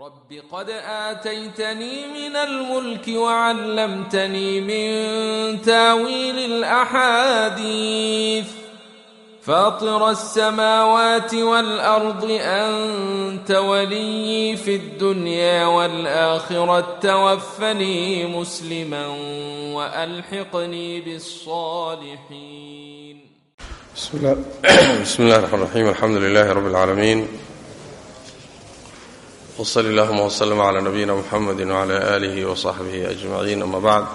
رب قد آتيتني من الملك وعلمتني من تاويل الأحاديث فاطر السماوات والأرض أنت ولي في الدنيا والآخرة توفني مسلما وألحقني بالصالحين بسم الله, بسم الرحمن الرحيم الحمد لله رب العالمين وصل اللهم وسلم على نبينا محمد وعلى آله وصحبه أجمعين أما بعد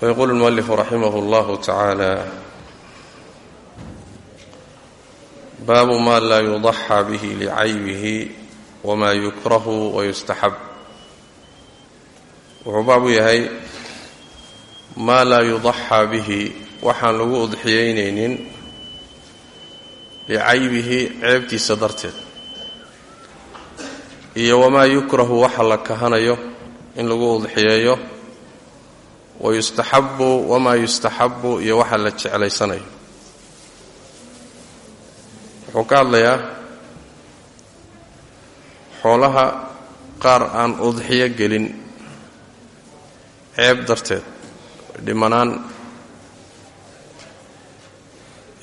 فيقول المؤلف رحمه الله تعالى باب ما لا يضحى به لعيبه وما يكره ويستحب wuxuu baabu yahay maa laa yudaxaa bihi waxaan lagu udxiyaynaynin licaybihi ceebtiisa darteed. Iyo wamaa yukrahu waxa la kahanayo in lagu udxiyeeyo. Wayustaxabu wamaa yustaxabu iyo waxa la jeclaysanayo. Wuxuu ka hadlayaa xoolaha qaar aan udxiyo gelin ceeb darteed dhimanaan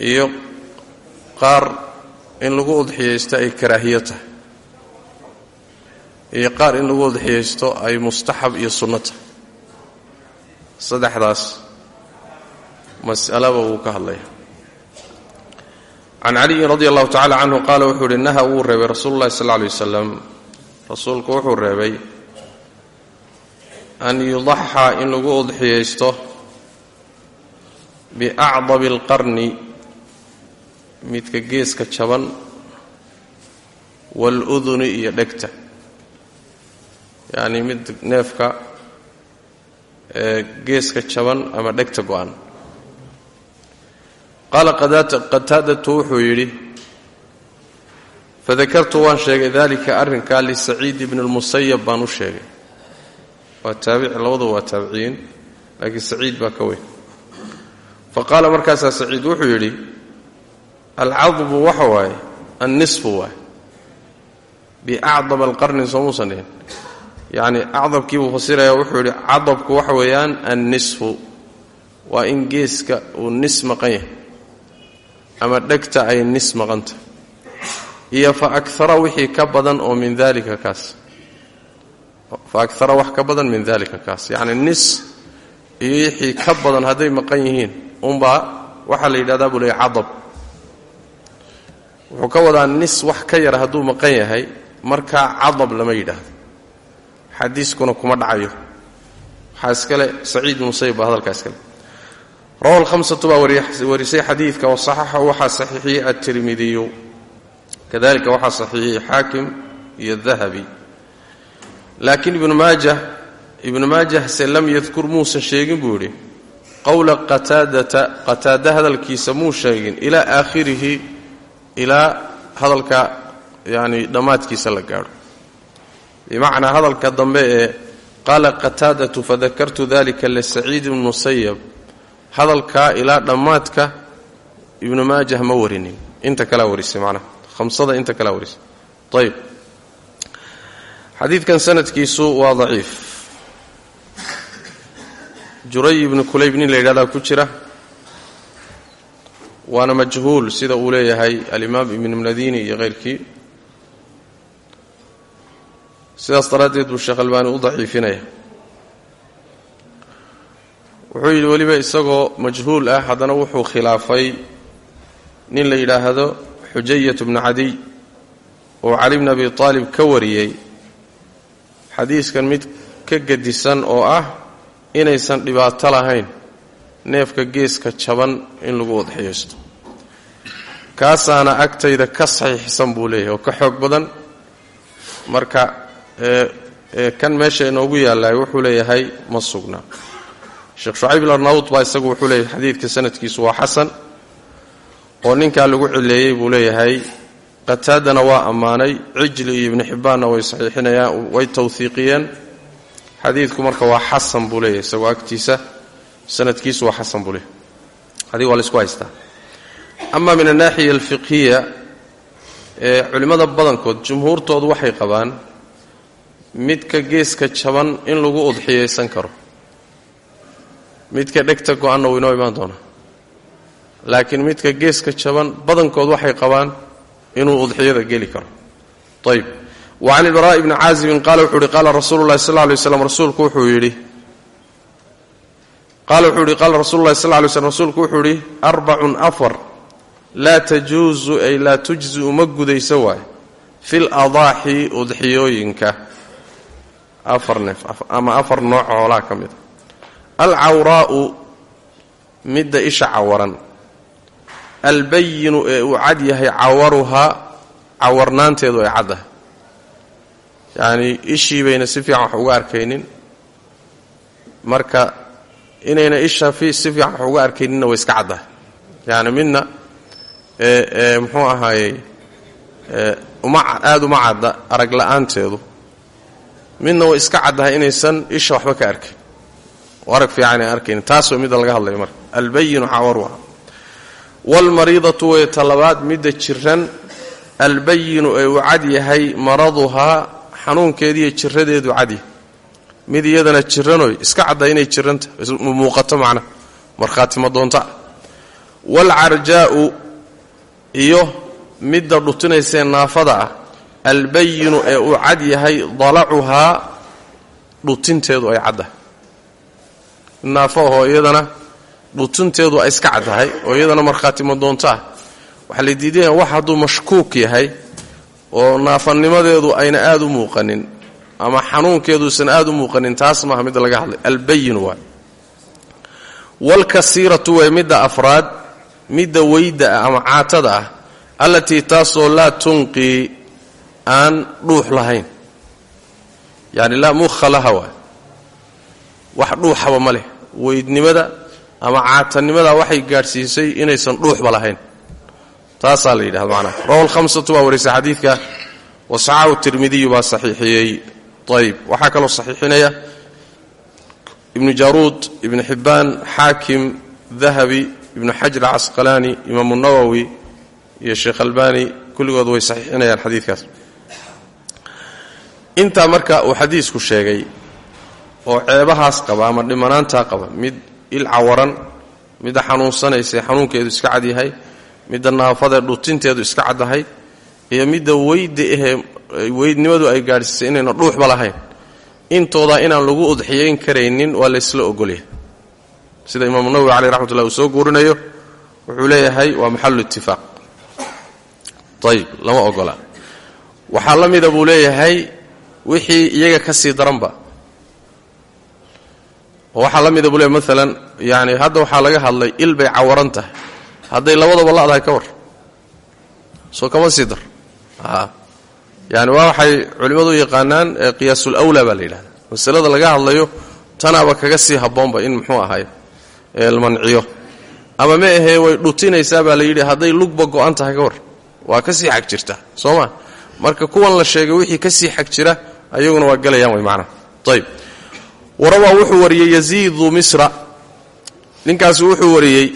iyo qaar in lagu udxiyaysto ay karaahiyo tahay. Iyo qaar in lagu udxiyaysto ay mustaxab iyo sunno tahay. Saddexdaas mas'alaba wuu ka hadlaya. Can caliyin radi allahu tacala canhu qaala wuxuu uhi naha wuu reebay rasuulu llahi sal alay wasalam rasuulku wuxuu reebay an yudaxaa in lagu udxiyaysto biacdabi alqarni midka geeska jaban waaluduni iyo dhegta. Yacnii mid neefka ee geeska jaban ama dhegta go-an. Qaala qataadatu wuxuu yidhi fadakartu waan sheegay dalika arrinkaa lisaciid ibni lmusayab baan u sheegay. Waa taabici labaduba waa taabiciyiin laakiin saciid baa ka weyn. Fa qaala markaasaa saciid wuxuu yidhi alcadbu waxa waaye annisfu waay biacdab alqarni soo muusan dhihin. Yacni acdabkii buu fasiraya wuxuu yidhi cadabku waxa weeyaan annisfu. Waa in geeska uu nis maqan yahay. Ama dhegta ay nis maqanta iyo fa akara wixii ka badan oo min dalika kaas. Fa akara wax ka badan min dalika kaas. Yacni nis iyo wixii ka badan hadday maqan yihiin. Unbaa waxaa la yidhahdaa buu leeyay cadab wuxuu ka wadaa nis wax ka yara hadduu maqan yahay markaa cadab lama yidhaahdo. Xadiiskuna kuma dhacayo waxaa iskale saciid musayib baa hadalkaa iskale. Rawa alhamsatu baa warisay xadiidka wasaxaxahu waxaa saxiixiyey atirmidiyu kadalika waxaa saxiixiyey xaakim iyo dahabi. Laakiin ibnu maajah ibnu maajah se lam yadkur muusan sheegin buu yidhi qowla qataadata qataada hadalkiisa muu sheegin ilaa aakhirihi ilaa hadalka yani dhammaadkiisa la gaadho. Bimacnaa hadalka dambe ee qaala qataadatu fadakartu dalika lisaciid ibni musayab hadalkaa ilaa dhammaadka ibnu maajah ma warinin. Inta kalaa warisay macnaha hamsada inta kalaa warisay. Ayb xadiidkan sanadkiisu waa daciif. Juray ibnu kulayb nin la yidhahdaa ku jira waana majhuul sida uu leeyahay alimaam ibn madini iyo keyrkii. Sidaas daraaddeed buu sheekh albaani u daciifinaya. Wuxuu yidhi weliba isagoo majhuul ah haddana wuxuu khilaafay nin la yidhaahdo xujayat bnu cadiy oo cali bni abi aalib ka wariyey. Xadiiskan mid ka gedisan oo ah inaysan dhibaato lahayn neefka geeska jaban in lagu udxiyaysto kaasaana agtayda ka saxiixsan buu leeyahay oo ka xoog badan. Marka kan meesha inoogu yaallay wuxuu leeyahay ma sugnaa sheekh shucayb ilarnawd baa isagu wuxuu leeyahay xadiidka sanadkiisu waa xasan oo ninkaa lagu cileeyey buu leeyahay qataadana waa ammaanay cijli iyo ibnu xibbaanna way saxiixinayaan way tawhiiqiyeen xadiidku marka waa xasan buu leeyahay isagoo agtiisa sanadkiisu waa xasan buu leeyahay. Xadiid waa la isku haystaa ama min anaaxiya alfiqhiya ee culimmada badankood jumhuurtoodu waxay qabaan midka geeska jaban in lagu udxiyaysan karo. Midka dhegta go-anna wuu inoo imaan doonaa laakiin midka geeska jaban badankood waxay qabaan inuu udxiyada geli karo. Ayb wa can ibraa'i bni caazibin qaala wuxuu yihi qaala rasuulu llahi sal rasuulku wuxuu yidhi qaala wuxuu yihi qaala rasulu llahi sal slm rasuulku wuxuu yidhi arbacun afar laa tajuusu ay laa tujzi uma gudayso waaye fi ladaaxi udxiyooyinka. Afar neef ama afar nooc hoolaa ka mid a alcawraa'u midda isha cawaran. Albayinu ee uu cad yahay cawaruhaa cawarnaanteedu ay caddahay yacnii ishii bayna si fiican wax uga arkaynin. Marka inayna isha si fiican wax uga arkayninna way iska caddahay yacni midna muxuu ahaayey aada uma cadda arag la'aanteedu. Midna way iska caddahay inaysan isha waxba ka arkayn oo arag fiican ay arkaynin taas way midda laga hadlaya marka. Albayinu cawaruha waalmariidatu way talabaad midda jiran albayinu ee uu cad yahay maraduhaa xanuunkeediiyo jiradeedu cadyahay mid iyadana jiranoy iska cadda inay jiranta muuqato macna. Markhaatima doonta waalcarjaa'u iyo midda dhutinaysee naafada ah albayinu ee uu cad yahay dalacuhaa dhutinteedu ay caddahay. Naafo ahoo iyadana dhutinteedu ay iska caddahay oo iyadana markhaatimo doonto ah waxaa la diidaya wax hadduu mashkuuk yahay oo naafanimadeedu ayna aada u muuqanin ama xanuunkeeduusan aada u muuqanin taas maaha midda laga hadlay. Albayinu waay waalkasiiratu way midda afraad midda weyda ah ama caatada ah allatii taasoo laa tunqii aan dhuux lahayn. Yacni laa mukha laha waay. Wax dhuuxaba ma leh. Weydnimada ama caatanimada waxay gaadhsiisay inaysan dhuuxba lahayn. Taasaa la yidhahda macnaha rawa alhamsatu waa warisay xadiidka wasaxahu tirmidiyu baa saxiixiyey. Ayb waxaa kaloo saxiixinaya ibnu jaruud ibnu xibbaan xaakim dahabi ibnu xajar casqalaani imaamu nawowi iyo sheekh albani kulligood way saxiixinayaan xadiidkaas. Intaa marka uu xadiisku sheegay oo ceebahaas qaba ama dhimanaantaa qaba mid il cawaran midda xanuunsanaysae xanuunkeedu iska cad yahay midda naafadee dhutinteedu iska caddahay iyo midda weyda ahee weydnimadu ay gaadhsiisay inayna dhuuxba lahayn. Intoodaa inaan lagu udxiyayn karaynin waa laysla ogolyahay sida imaamu nawowi caleyh raxmat uu soo guurinayo wuxuu leeyahay waa maxalu itifaaq ayib lama ogola. Waxaa la mida buu leeyahay wixii iyaga ka sii daranba. Waxaa la mida buu leeyahy maalan yani hadda waxaa laga hadlay il bay cawaran tahay. Hadday labadaba la'dahay ka war soo kama sii dar. Yani waa waxay culimmadu yaqaanaan qiyaasul awlaa baa la yidhahda masalada laga hadlayo tanaaba kaga sii habboonba in muxuu ahay manciyo ama ma ahee way dhutinaysaa baa la yidhi hadday lugba go'an tahay ka war waa ka sii xag jirta soo ma? Marka kuwan la sheegay wixii ka sii xag jira ayaguna waa gelayaan way macnaha ayb warawaa wuxuu wariyey yaziidu misra. Ninkaasi wuxuu wariyey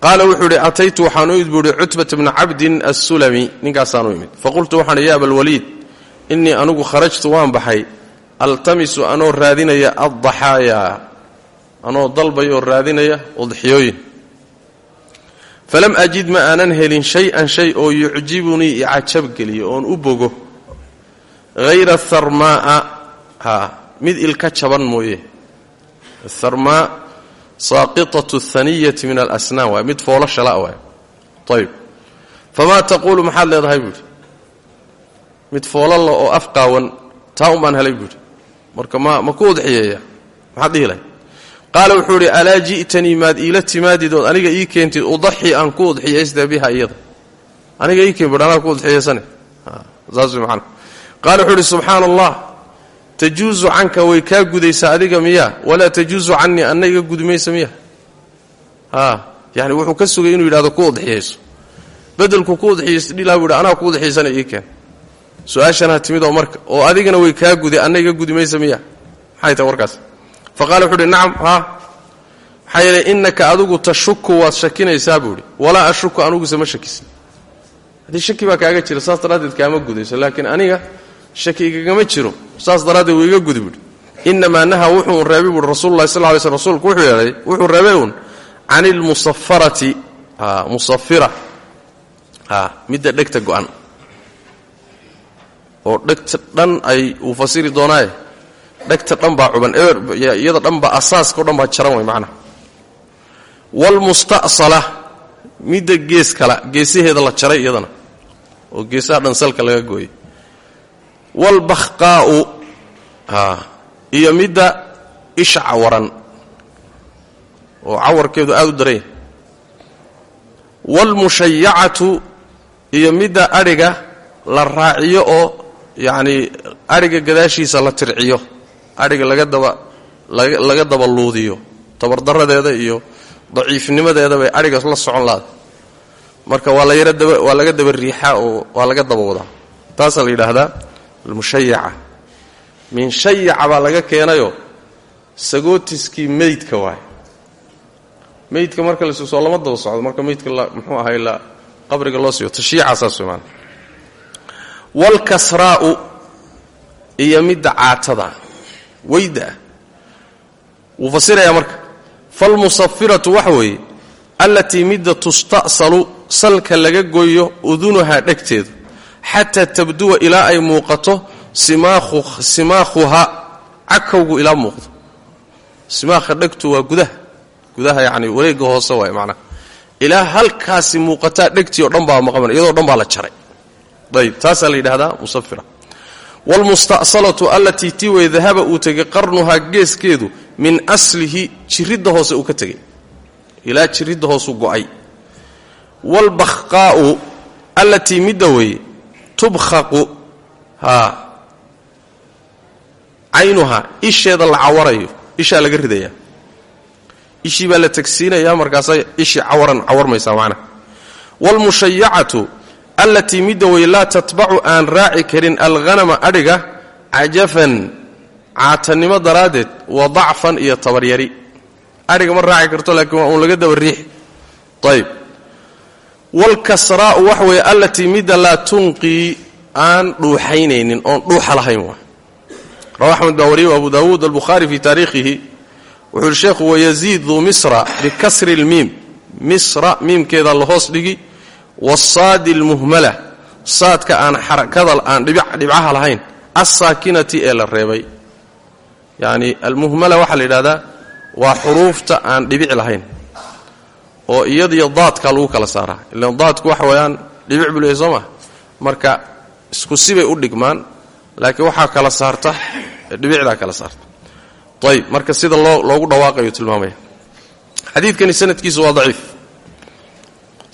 qaala wuxuu idhi ataytu waxaan u imid buuhi cutbata bna cabdin assulami. Ninkaasaan u imid. Faqultu waxaan idhi ya abalwaliid innii anugu kharajtu waan baxay. Altamisu anoo raadinaya addaxaaya anoo dalbaya oo raadinaya udxiyooyin. Falam ajid ma aanan helin shay-an shay oo yucjibunii icajabgeliyo oon u bogo. Hayra tharmaa'a ha mid ilka jaban mooye. Tharmaa saaqitatu haniyati min alasnaan waay mid foolo shala waay ayb famaa taquulu maxaad leedahay buuhi mid foolalla oo afqaawan taa un baan helay buuhi marka ma ma ku udxiyeeya. Maxaad dhihi qaala wuxuu idhi alaa ji'tanii maad iila timaadid ood aniga ii keentid udaxi aan ku udxiyaysda biha iyada. Aniga ii keen bui anaa ku udxiyaysane saas man qaala wuxuu idhi subxaana allah tajuusu canka way kaa gudaysaa adiga miyaa? Walaa tajuusu canii anna iga gudimaysa miya a yani wuxuu ka sugay inuu yidhahdo ku udxiyayso. Bedelku ku udxiyaysa dhilaa buu yidhi anaa ku udxiyaysana ii keen. Su'aashanaa marka oo adigana way kaa guday anna iga miya maxay warkaas fa qaala wuxuu uhi nacam haa maxaa yeeley innaka adigu tashuku waad shakinaysaa buu idhi walaa ashuku aniguse ma shakisin. Haddii shaki baa kaaga jira saas daraaddeed kaama gudayso laakiin aniga shaki igagama jiro saas daraaddeed wuu iga gudi buuhi inamaa naha wuxuu reebay buui rasuululahi sal lay sl rsulku wuxuu yeedhay wuxuu reebay uun can ilmusafarati musafira midda dhegta go'an. Oo dhegta dhan ay uu fasiri doonaaye dhegta dhan baa cuban iyada dhan baa asaaska o dhan baa jaran way macnaha. Waalmusta'sala midda gees kala geesaheeda la jaray iyadana oo geesaha dhan salka laga gooyay waalbakhqaa'u iyo midda isha cawaran oo cawarkeedu aad u daran yahay waalmushayacatu iyo midda adhiga la raaciyo oo yacnii adhiga gadaashiisa la tirciyo adhiga laga daba laga daba luudiyo. Tabardaradeeda iyo daciifnimadeeda bay adhiga la socon laada marka waa la yara waa laga daba riixaa oo waa laga daba wadaa taasaa la yidhaahdaa almushayaca min shayaca baa laga keenayoo sagootiskii meydka waay meydka marka la soo lama daba socdo. Marka meydka muxuu ahay la qabriga loo siiyo. Tashyiica saas way maana waalkasraa'u iyo midda caatada weyda ah wuu fasirayaa marka. Falmusafiratu waxa weeye allatii midda tusta'salu salka laga gooyo udunuhaa dhegteedu xataa tabduwa ilaa ay muuqato simaakhuha cakowgu ilaa muuqdo. Simaakha dhegtu waa gudaha. Gudaha yacni wareegga hoose waay macnaha. Ilaa halkaasi muuqataa dhegtii oo dhan baa maqan iyadoo dhan baa la jaray. Ayb taasaa la yidhahdaa musafira waalmusta'salatu allatii tii wey dahaba uu tegay qarnuhaa geeskeedu min aslihi jiridda hoose uu ka tegay ilaa jiridda hoosuu go'ay waalbakhqaa'u allatii midda weeye tubkhaqu haa caynuhaa isheeda la cawarayo ishaa laga ridayaa ishii baa la tagsiinayaa markaasay ishii cawaran cawarmaysaa macnaha waalmushayacatu allatii midda wey laa tatbacu aan raaci karin alghanama adhiga cajafan caatannimo daraaddeed wa dacfan iyo tabaryari adhiga ma raaci karto laakiin waa uun laga daba riixi ayb waalkasraa'u waxa weeye allatii midda laa tunqii aan dhuuxaynaynin oon dhuuxa lahayn waa. Rawa axmed baa wariye abu daawuud albukhaari fii taariikhihi. Wuxuu uhi sheekhu wayaziidu misra bikasri اlmiim misra miimkeeda la hoos dhigi wasaadi اlmuhmala saadka aan xarakada aan dhibcaha lahayn assaakinati ee la reebay yacni almuhmala waxaa la yidhahdaa waa xuruufta aan dhibic lahayn oo iyadiyo daadka lagu kala saaraa ilan daadku waxa weeyaan dhibic buu soo maa marka isku sibay u dhigmaan laakiin waxaa kala saarta dhibicdaa kala saarta ayb marka sida loo loogu dhawaaqayo tilmaamaya xadiidkani sanadkiisu waa daciif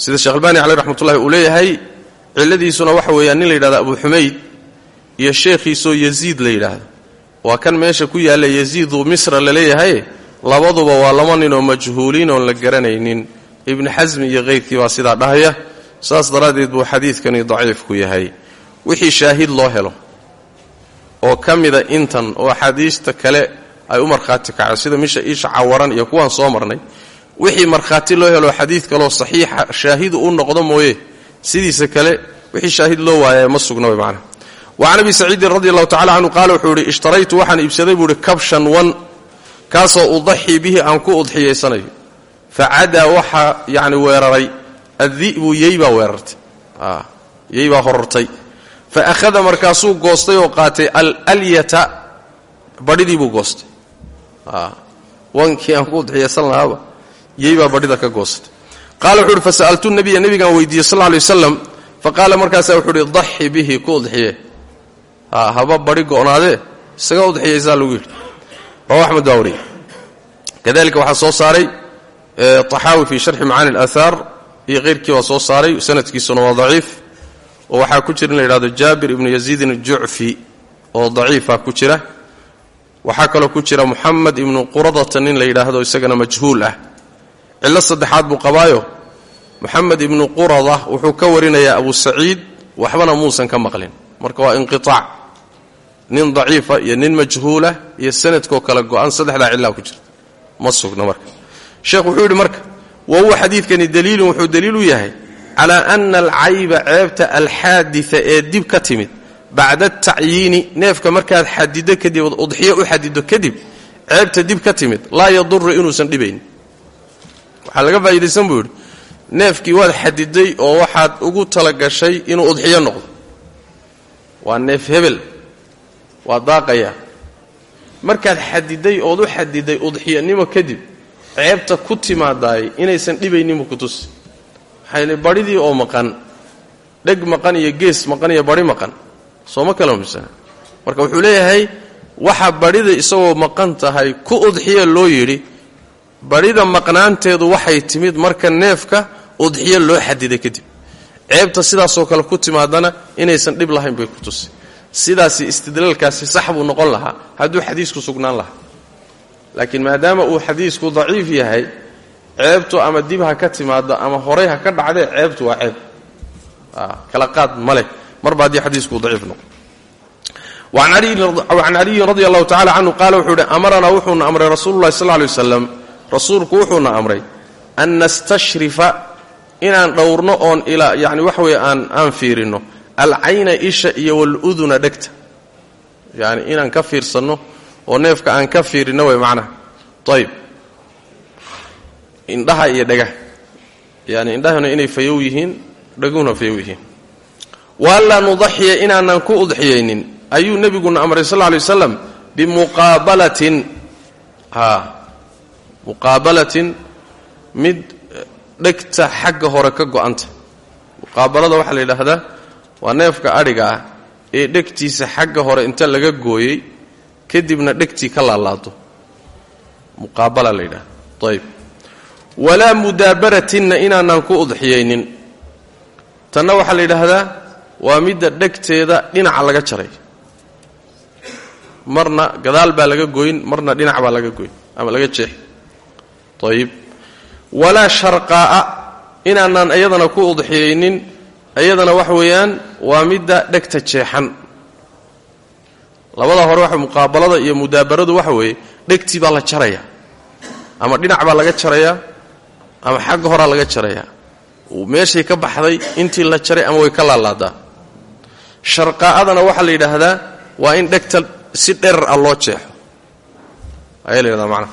sida sheekh albani caleyh raxmatullahi uu leeyahay cilladiisuna waxa weeyaan nin la yidhahdo abu xumayd iyo sheekhiisoo yaziid la yidhaahdo waa kan meesha ku yaalla yaziidu misra la leeyahay labaduba waa laba ninoo majhuuliin oon la garanaynin. Ibni xasmi iyo keyrkii baa sidaa dhahaya saas daraaddeed buu xadiidkani daciifku yahay. Wixii shaahid loo helo oo ka mida intan oo axaadiista kale ay u markhaati kaceen sida misha iisha cawaran iyo kuwaan soo marnay wixii markhaati loo helo xadiid kaloo saxiixa shaahidu u noqdo mooye sidiisa kale wixii shaahid loo waaya ma sugna way macnaha wa can abi saciidin radi allahu tacala wuxuu yidhi ishtaraytu waxaan iibsaday buu kabshan wan kaasoo udaxii bihi aan ku udxiyaysanayo fa cadaa waxaa yacni weeraray addi'bu yey weerartay. Yey baa horortay. Fa akhada markaasuu goostay oo qaatay alalyata badhidii buu goostay. Wankii aan ku udxiyaysan lahaaba yey baa badhida ka goostay qaala wuxu uhi fasa'altu nabiya nebigaan weydiiyey sal lay waslam fa qaala markaasaa wuxuu uhi bihi ku udxiye. Haba badhi go'naadee isaga udxiyaysaa lagu yidhi. Rawa axmed baa kadalika waxaa soo saaray taxaawi fii sharxi macaani alaahaar iyo keyrkii baa soo saaray sanadkiisuna waa daciif. Oo waxaa ku jira in la yidhahdo jaabir ibnu yaziidin oo daciifa ku jira. Waxaa kaloo ku jira muxamed ibnu quradata nin la yidhaahdo isagana majhuul ah cillo saddexaad buu qabaayo. Moxamed ibnu qurada wuxuu ka warinayaa abu saciid waxbana muusan ka maqlin. Marka waa inqiaac nin daciifa iyo nin majhuulah iyo sanadkoo kale go'an saddexdaa cillaa ku jirta. Ma sugna marka. Sheekh wuxuu yidhi marka wa huwa xadiidkani daliilun wuxuu daliil u yahay calaa ana alcayba ceebta alxaadida ee dib ka timid bacda atacyiini neefka markaad xadido kadib udxiyo u xadido kadib ceebta dib ka timid laa yaduru inuusan dhibayn waxaa laga faa'iidaysan buu yidhi neefkii waad xadiday oo waxaad ugu talagashay inuu udxiyo noqdo. Waa neef hebel waa daaqaya. Markaad xadiday ood u xadiday udxiyanimo kadib ceebta ku timaadaay inaysan dhibayninbu ku tusi. Maxaa yili badhidii oo maqan dheg maqan iyo gees maqan iyo badhi maqan sooma kala humsana marka wuxuu leeyahay waxa badhida isagoo maqan tahay ku udxiya loo yidhi badhida maqnaanteedu waxay timid marka neefka udxiyo loo xadiday kadib. Ceebta sidaasoo kale ku timaadana inaysan dhib lahayn bay ku tusi. Sidaasi istidlaalkaasi sax buu noqon lahaa. Hadduu xadiisku sugnaan lahaa. Laakiin maadaama uu xadiisku daciif yahay ceebtu ama dib ha ka timaado ama horay ha ka dhacdee ceebtu waa ceeb. Kala qaad ma leh. Marba haddii xadiisku daciif noqo. Wacan caliyin radi allahu tacala canhu qaala wuxuu ihi amaranaa wuxuuna amray rasuululahi sal lay waslam rasuulku wuxuuna amray an nastashrifa inaan dhowrno oon ilaa yani waxa weye aan aan fiirinno. Alcayna isha iyo waluduna dhegta. Yani inaan ka fiirsanno oo neefka aan ka fiirinno way macnaha. Ayb indhaha iyo dhagaha yani indhahuna inay fayow yihiin dhaguhuna fayow yihiin. Waanlaa nudaxiya inaanan ku udxiyaynin ayuu nebiguna amray sal lay waslam bimuqaabalatin muqaabalatin mid dhegta xagga hore ka go'anta. Muqaabalada waxaa la yidhaahdaa waa neefka adhiga ah ee dhegtiisa xagga hore inta laga gooyey kadibna dhegtii ka laalaado. Muqaabala la yidhahda ayb walaa mudaabaratinna inaanan ku udxiyaynin. Tanna waxaa la yidhaahdaa waa midda dhegteeda dhinaca laga jaray. Marna gadaal baa laga goyn marna dhinac baa laga goyn ama laga jeex ayib walaa sharqaa'a inaanaan iyadana ku udxiyaynin iyadana waxa weeyaan waa midda dhegta jeexan. Labada hore waxa muqaabalada iyo mudaabaradu waxa weeye dhegtii baa la jaraya. Ama dhinac baa laga jarayaa ama xagga horaa laga jarayaa meeshay ka baxday intii la jaray ama way ka laalaadaa sharqaa'adana waxaa la yidhaahdaa waa in dhegta si dherar ah loo jeexo. Ayaa la yidhahdaa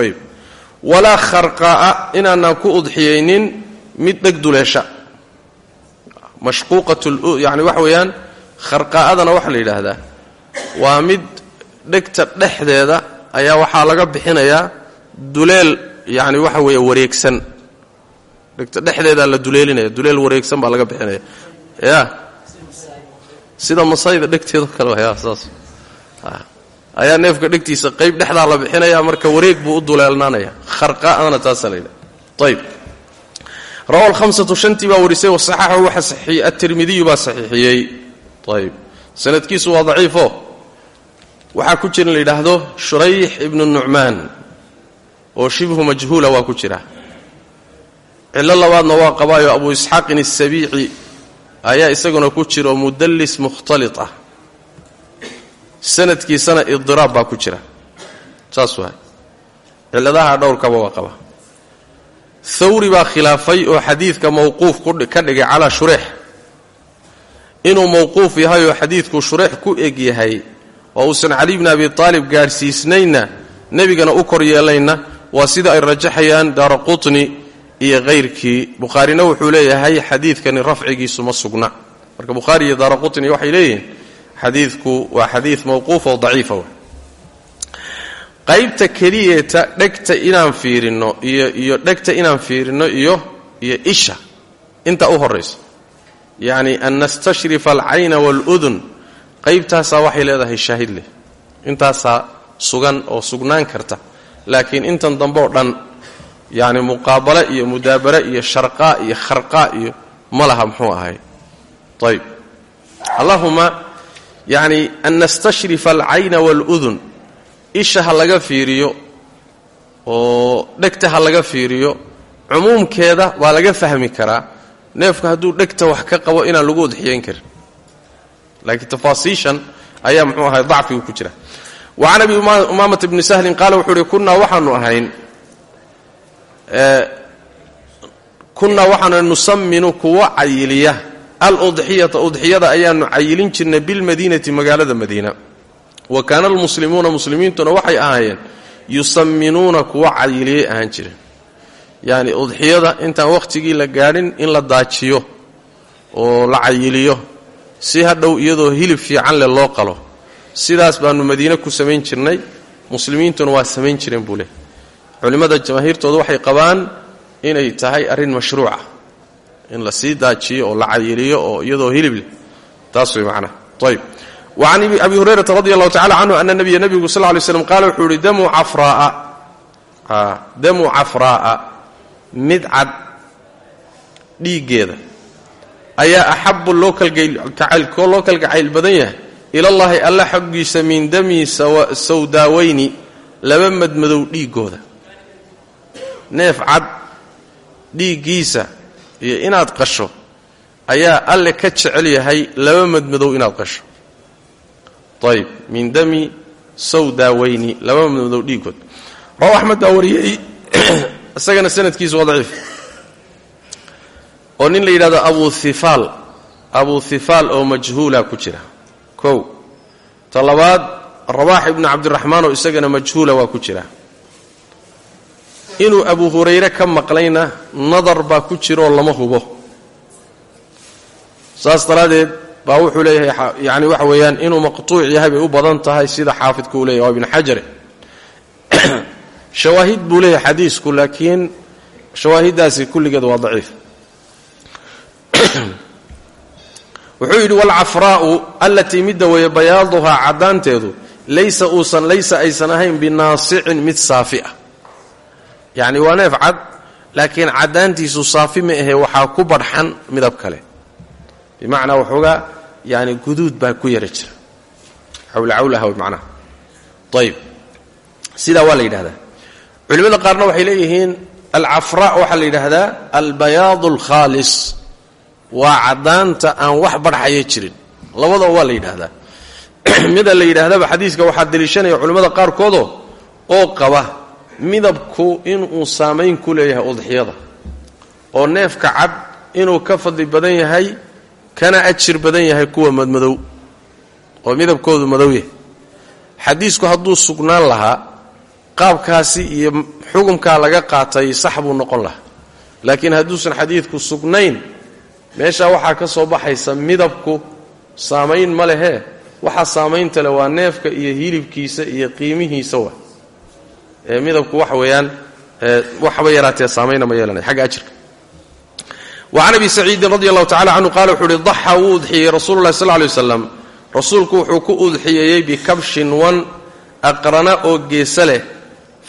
ayib walaa kharqaa'a inaanaan ku udxiyaynin mid dheg duleesha. Mashquuqat yani waxa weeyaan kharqaa'adana waxaa la yidhaahdaa. Waa mid dhegta dhexdeeda ayaa waxaa laga bixinayaa duleel yani waxa weeye wareegsan. Dhegta dhexdeedaa la duleelinaya duleel wareegsan baa laga bixinaya. Ya sida masayda dhegteedo kale saas ayaa neefka dhegtiisa qayb dhexdaa la bixinaya marka wareeg buu u duleelnaanaya. Kharqaa'adana taasaa la yidhaha rawa alhamsatu shantii baa warisay wasaxaxahu waxa saxiixiyey atirmidiyu baa saxiixiyey. Ayb sanadkiisu waa daciifo. Waxaa ku jira in la yidhaahdo shurayx ibnu nucmaan oo shibhu majhuula waa ku jira. Cillo labaadna waa qabaayo abu isxaaqin asabiici ayaa isaguna ku jira oo mudallis mukhtalit ah sanadkiisana idiraab baa ku jira. Saas waay. Cilladaha dhowrkaba waa qaba. Thawri baa khilaafay oo xadiidka mawquuf ka dhigay calaa shureex inuu mawquuf yahay oo xadiidku shureex ku eg yahay oo uusan cali bni abi aalib gaadhsiisnayna nebigana u kor yeelayna waa sida ay rajaxayaan daara qutni iyo hayrkii bukhaarina wuxuu leeyahay xadiidkani rafcigiisu ma sugna. Marka bukhaari iyo daara qutni waxay leeyihiin xadiidku waa xadiid mawquuf oo daciifa w qaybta keliyeeta dhegta inaan fiirinno iyo iyo dhegta inaan fiirinno iyo iyo isha intaa u horaysa yacni an nastashrifa alcayna waaludun qaybtaasaa waxay leedahay shaahid leh. Intaasaa sugan oo sugnaan karta. Laakiin intan dambe oo dhan yacni muqaabale iyo mudaabare iyo sharqaa iyo kharqaa iyo ma laha muxuu ahay. Ayb allahuma yacni an nastashrifa alcayna waaludun isha ha laga fiiriyo oo dhegta ha laga fiiriyo cumuumkeeda waa laga fahmi karaa. Neefku hadduu dhegta wax ka qabo inaan lagu udxiyayn karin. Laakiin tafaasiishan ayaa muxuu ahay dacfigu ku jira. Wa can abi umaamata bni sahlin qaala wuxuu uhi kunnaa waxaanu ahayn kunnaa waxaanu nusaminu kuwa cayiliya aludxiyata udxiyada ayaanu cayilin jirnay bilmadiinati magaalada madiina. Wa kaana almuslimuuna muslimiintuna waxay ahaayeen yusaminuuna kuwa cayiliyay ahaan jireen yacni udxiyada intaan wakhtigii la gaadhin in la daajiyo oo la cayiliyo si hadhow iyadoo hilib fiican leh loo qalo. Sidaas baanu madiine ku samayn jirnay muslimiintuna waa samayn jireen buu leh. Culimmada jamaahiirtooda waxay qabaan inay tahay arrin mashruuca in la sii daajiyo oo la cayiliyo oo iyadoo hilib leh. Taas way macnaha wa can abi hurayrata radi allahu tacala canhu ana nabiya nebigu sal ly slam qaala wuxuu yihi damu cafraaa damu cafraa'a mid cad dhiiggeeda. Ayaa axabu loo kalgacayl loo kalgacayl badan yahay. Ilallaahi alla xaggiisa min dami sawdaaweyni laba madmadow dhiiggooda. Neef cad dhiiggiisa iyo inaad qasho ayaa alle ka jecel yahay laba madmadow inaad qasho. Ayb min dami sawdaaweyni laba madmadow dhiiggood. Raw axmed baa wariyey isagana sanadkiisu waa daciif. Oo nin la yidhahdo abu hifaal abu hifaal oo majhuula ku jira. Kow. Ta labaad rabaax ibnu cabdiraxmaan oo isagana majhuula waa ku jira inuu abu hurayre ka maqlayna nadar baa ku jiraoo lama hubo. Saas daraaddeed baa wuxuu leeyahay yani waxa weeyaan inuu maqtuuc yahay bay u badan tahay sida xaafidku uu leyahy waa ibnu xajare shawaahid buu leeyahay xadiisku laakiin shawaahiddaasi kulligeed waa daciif. Wuxuu yidhi walcafraa'u allatii midda weeye bayaaduhaa caddaanteedu laysa uusan laysa aysan ahayn binaasicin mid saafi ah yacni waa neef cad laakiin caddaantiisu saafi ma ahee waxaa ku badhxan midab kale. Bimacnaa waxoogaa yani guduud baa ku yara jira. Cawlacawlaha macnaha ayb sidaa waa la yidhahdaa culimmada qaarna waxay leeyihiin alcafraa waxaa la yidhaahdaa albayaad alkhaalis waa caddaanta aan wax badhxaya jirin. Labadaba waa la yidhaahdaa. Mida la yidhaahdaba xadiiska waxaa deliishanaya culimmada qaarkoodoo oo qaba midabku inuu saamayn ku leeyahay udxiyada oo neefka cad inuu ka fadli badan yahay kana ajir badan yahay kuwa madmadow oo midabkoodu madow yahay. Xadiisku hadduu sugnaan lahaa qaabkaasi iyo xukumkaa laga qaatay sax buu noqon lahaa. Laakiin hadduusan xadiidku sugnayn meeshaa waxaa ka soo baxaysa midabku saamayn ma lehee waxaa saamaynta leh waa neefka iyo hilibkiisa iyo qiimihiisa wa midabku waxa weeyaan waxba yaraatee saamayna ma yeelanay xagga ajirka. Wacan abi saciidin radi allahu tacala canhu qaala wuxuu uhi daxa wuu udxiyey rasuulu lahi sal ly waslam rasuulku wuxuu ku udxiyeeyey bikabshin wan aqrana oo geesa leh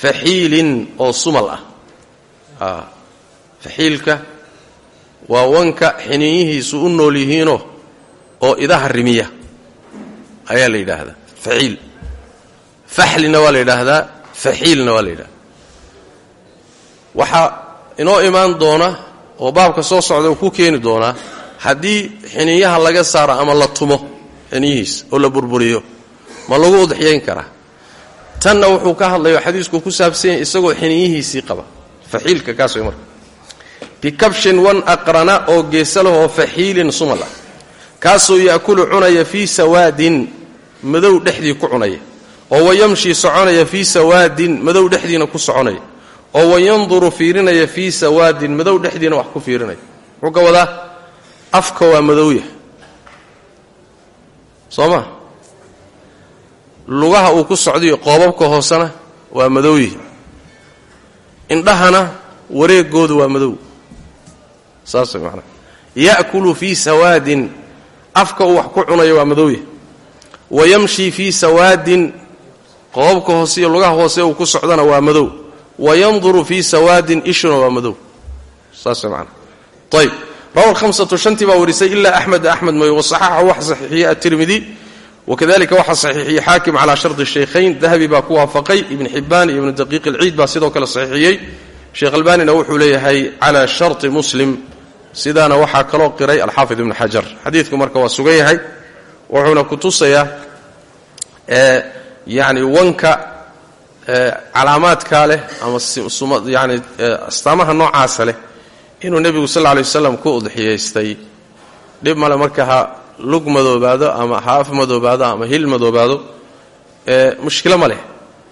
faxiilin oo sumal ah faxiilka waa wanka xiniinyihiisu u nool yihiinoo oo idaha rimiya ayaa la yidhaahdaa faxiil. Faxlina waa la yidhaahdaa faxiilna waa la waxaa inoo imaan doona oo baabka soo socda ku keeni doonaa haddii xiniinyaha laga saaro ama la tumo xiniyihiis oo la burburiyo ma lagu udxiyayn karaa. Tanna wuxuu ka hadlayo xadiisku ku saabsan isagoo xiniinyihiisii qaba. Faxiilka kaas way marka. Bikabshin wan aqrana oo geesa lahoo faxiilin sumal ah kaasoo ya'kulu cunaya fii sawaadin madow dhexdii ku cunaya oo wayamshii soconaya fii sawaadin madow dhexdiina ku soconaya. oo wayanduru fiirinaya fii sawaadin madow dhexdiina wax ku fiirinaya. Muxuu ka afka waa madowya soo ma? Lugaha uu ku socdayo qoobabka hoosena waa madowyi indhahana wareegoodu waa madow. Saas way macnaa ya'kulu fii sawaadin afka uu wax ku cunayo waa madowya wayamshii fii sawaadin qoobabka hoose iyo lugaha hoose uu ku socdana waa madow. Wayanduru fii sawaadin ishuna waa madow. Saas macnaa ayb rawa hamsatu shantii baa warisay ilaa axmed axmed mooye wasaxaxa waxa saxiixiyey atirmidi wakadalika waxaa saxiixiyey xaakim calaa shardi shaykhayn dahabi baa ku waafaqay ibn xibaan iyo ibnu daqiiq ilciid baa sidoo kale saxiixiyey. Sheekh albanina wuxuu leeyahay calaa sharti muslim sidaana waxaa kaloo qiray alxaafid ibnu xajar. Xadiidku marka waa sugan yahay wuxuuna ku yani wanka calaamaadkaa leh ama yani astaamaha noocaasa leh inuu nebigu sal lla lay wasalam ku udxiyaystay dhib male marka ha lug madoobaado ama ha af madoobaado ama hil madoobaado ee mushkilo ma leh.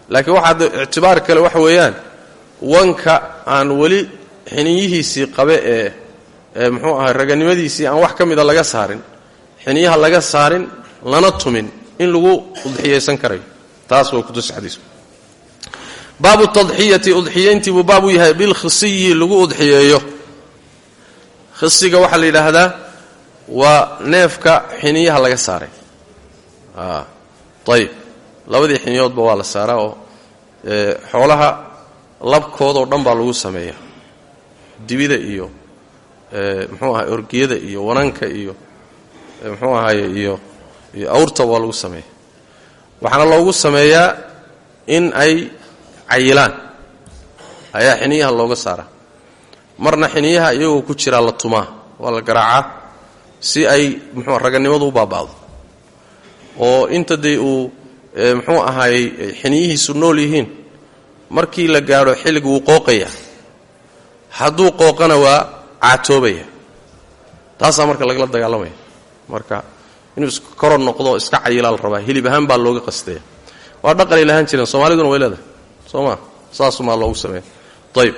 Laakiin waxaad ictibaar kale waxa weeyaan wanka aan weli xiniyihiisii qabe ee ee muxuu ahay raganimadiisii aan wax ka mida laga saarin xiniyaha laga saarin lana tumin in lagu udxiyaysan karayo taas waa kutusi xadiisku baabu tadxiyati udxiyayntii buu baab u yahay bilkhisiyi lagu udxiyeeyo. Khisiga waxaa la yidhaahdaa waa neefka xiniyaha laga saaray. Ayib labadii xiniyoodba waa la saaraa oo xoolaha labkoodoo dhan baa lagu sameeya dibida iyo muxuu ahay orgiyada iyo wananka iyo muxuu ahaye iyo iyo awrta waa lagu sameeya waxaana loogu sameeyaa in ay cayilaan. Ayaa xiniyaha looga saaraa. Marna xiniyaha iyagoo ku jiraa la tumaa waa la garaacaa si ay muxuu raganimadu u baaba'do. Oo inta dee uu muxuu ahaayey xiniyihiisu nool yihiin markii la gaadho xilliga wuu qooqaya. Hadduu qooqana waa caatoobaya. Taasaa marka lagala dagaalamaya. Marka inuu iska koror noqdo iska cayilaa la rabaa hilib ahaan baa looga qastaya waa dhaqanay lahaan jireen soomaaliduna way leedahay. Soo ma saasumaa loogu sameeya ayb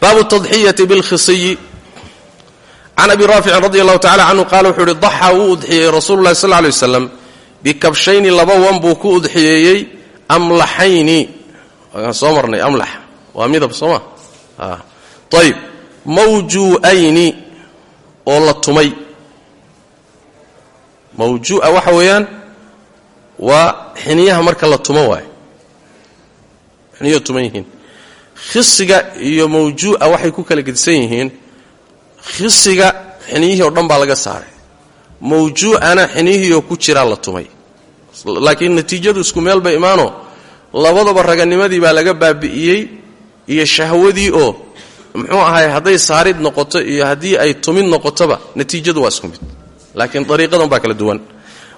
baabu tadxiyati bilkhisiyi can abi raaficin radi allahu tacala canhu qaala wuxuu uhi daxa wuu udxiyeeyey rasuulu llahi sal lay waslam bikabshayni laba wan buu ku udxiyeeyey amlaxayni. Waan soo marnay amlax. Waa midab soo ma? Ayb mawjuu'ayni oo la tumay mawjuu'a waxa weeyaan waa xiniyaha marka la tumo waayo. Xiniyo tuman khisiga iyo mawjuu'a waxay ku kala gedisan yihiin. Khisiga xiniyihii oo dhan baa laga saaray. Mawjuu'ana xiniyihii oo ku jiraa la tumay. Laakiin natiijadu isku meel bay imaano labadaba raganimadii baa laga baabi'iyey iyo shahwadii oo muxuu ahay hadday saarid noqoto iyo haddii ay tumid noqotoba natiijadu waa isku mid laakiin dariiqadan baa kala duwan.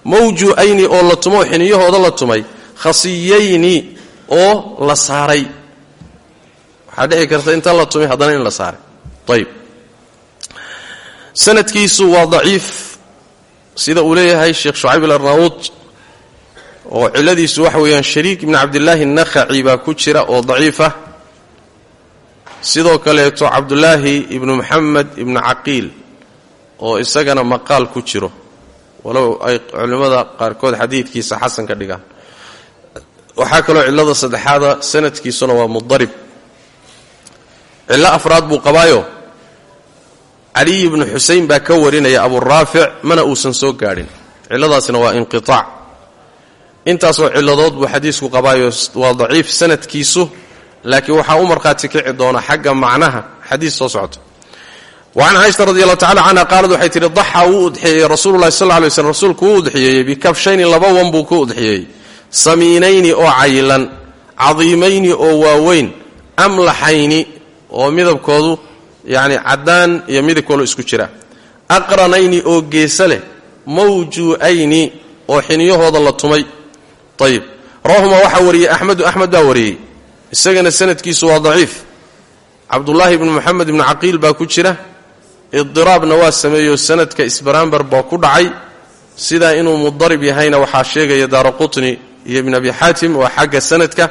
Mawjuu'ayni oo la tumo xiniyahooda la tumay khasiyayni oo la saaray. Waxaa dhici karta inta la tumay haddana in la saaray. Ayb sanadkiisu waa daciif. Sida uu leeyahay sheekh shucayb alarnaawud oo ciladiisu waxa weeyaan shariik ibni cabdillaahi nakhaci baa ku jira oo daciifah sidoo kaleeto cabdulaahi ibnu maxamed ibnu caqiil oo isagana maqaal ku jiro. Walow ay culimmada qaarkood xadiidkiisa xasan ka dhigaan. Waxaa kaloo cillada saddexaada sanadkiisuna waa mudarib. Cillo afraad buu qabaayo. Caliy ibnu xusein baa ka warinaya aburaafic mana uusan soo gaadhin. Cilladaasina waa inqiaac intaasoo cilladood buu xadiisku qabaayo waa daciif sanadkiisu laakiin waxaa u markhaati kici doona xagga macnaha xadiis soo socota wacan caaisha radi allahu tacala canha qaalad waxay tihi daxa wuu udxiyeeyey rasuululahi sal ly slm rasuulku wuu udxiyeeyey bikabshayni laba wan buu ku udxiyeeyey samiinayni oo cayilan cadiimayni oo waaweyn amlaxayni oo midabkoodu yacni caddaan iyo midabkoolu isku jira aqranayni oo geesa leh mawjuu'ayni oo xiniyahooda la tumay ayib rawahuma waxaa wariyey axmedu axmed baa wariyey isagana sanadkiisu waa daciif cabdulaahi caqiil baa ku jira idiraabna waa sameeyo sanadka isbaraambar baa ku dhacay. Sidaa inuu mudarib yahayna waxaa sheegaya daara qutni iyo ibn abi xaatim waa xagga sanadka.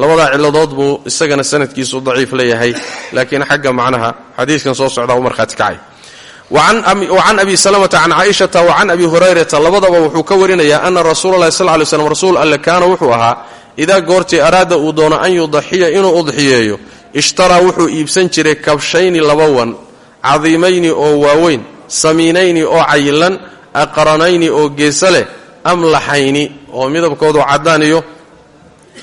Labadaa ciladood buu isagana sanadkiisu daciif leeyahay laakiin xagga macnaha xadiiskan soo socdaa u marhaati kacay wacan abi salamata can caaishata wa can abi hurayrata labadaba wuxuu ka warinayaa ana rasuula lahi sal lay slm rasuul alle kaana wuxuu ahaa idaa goortii araada uu doono an yudaxiya inuu udxiyeeyo ishtaraa wuxuu iibsan jiray kabshayni laba wan cadiimayni oo waaweyn samiinayni oo cayilan aqranayni oo geesa leh amlaxayni oo midabkoodu caddaan iyo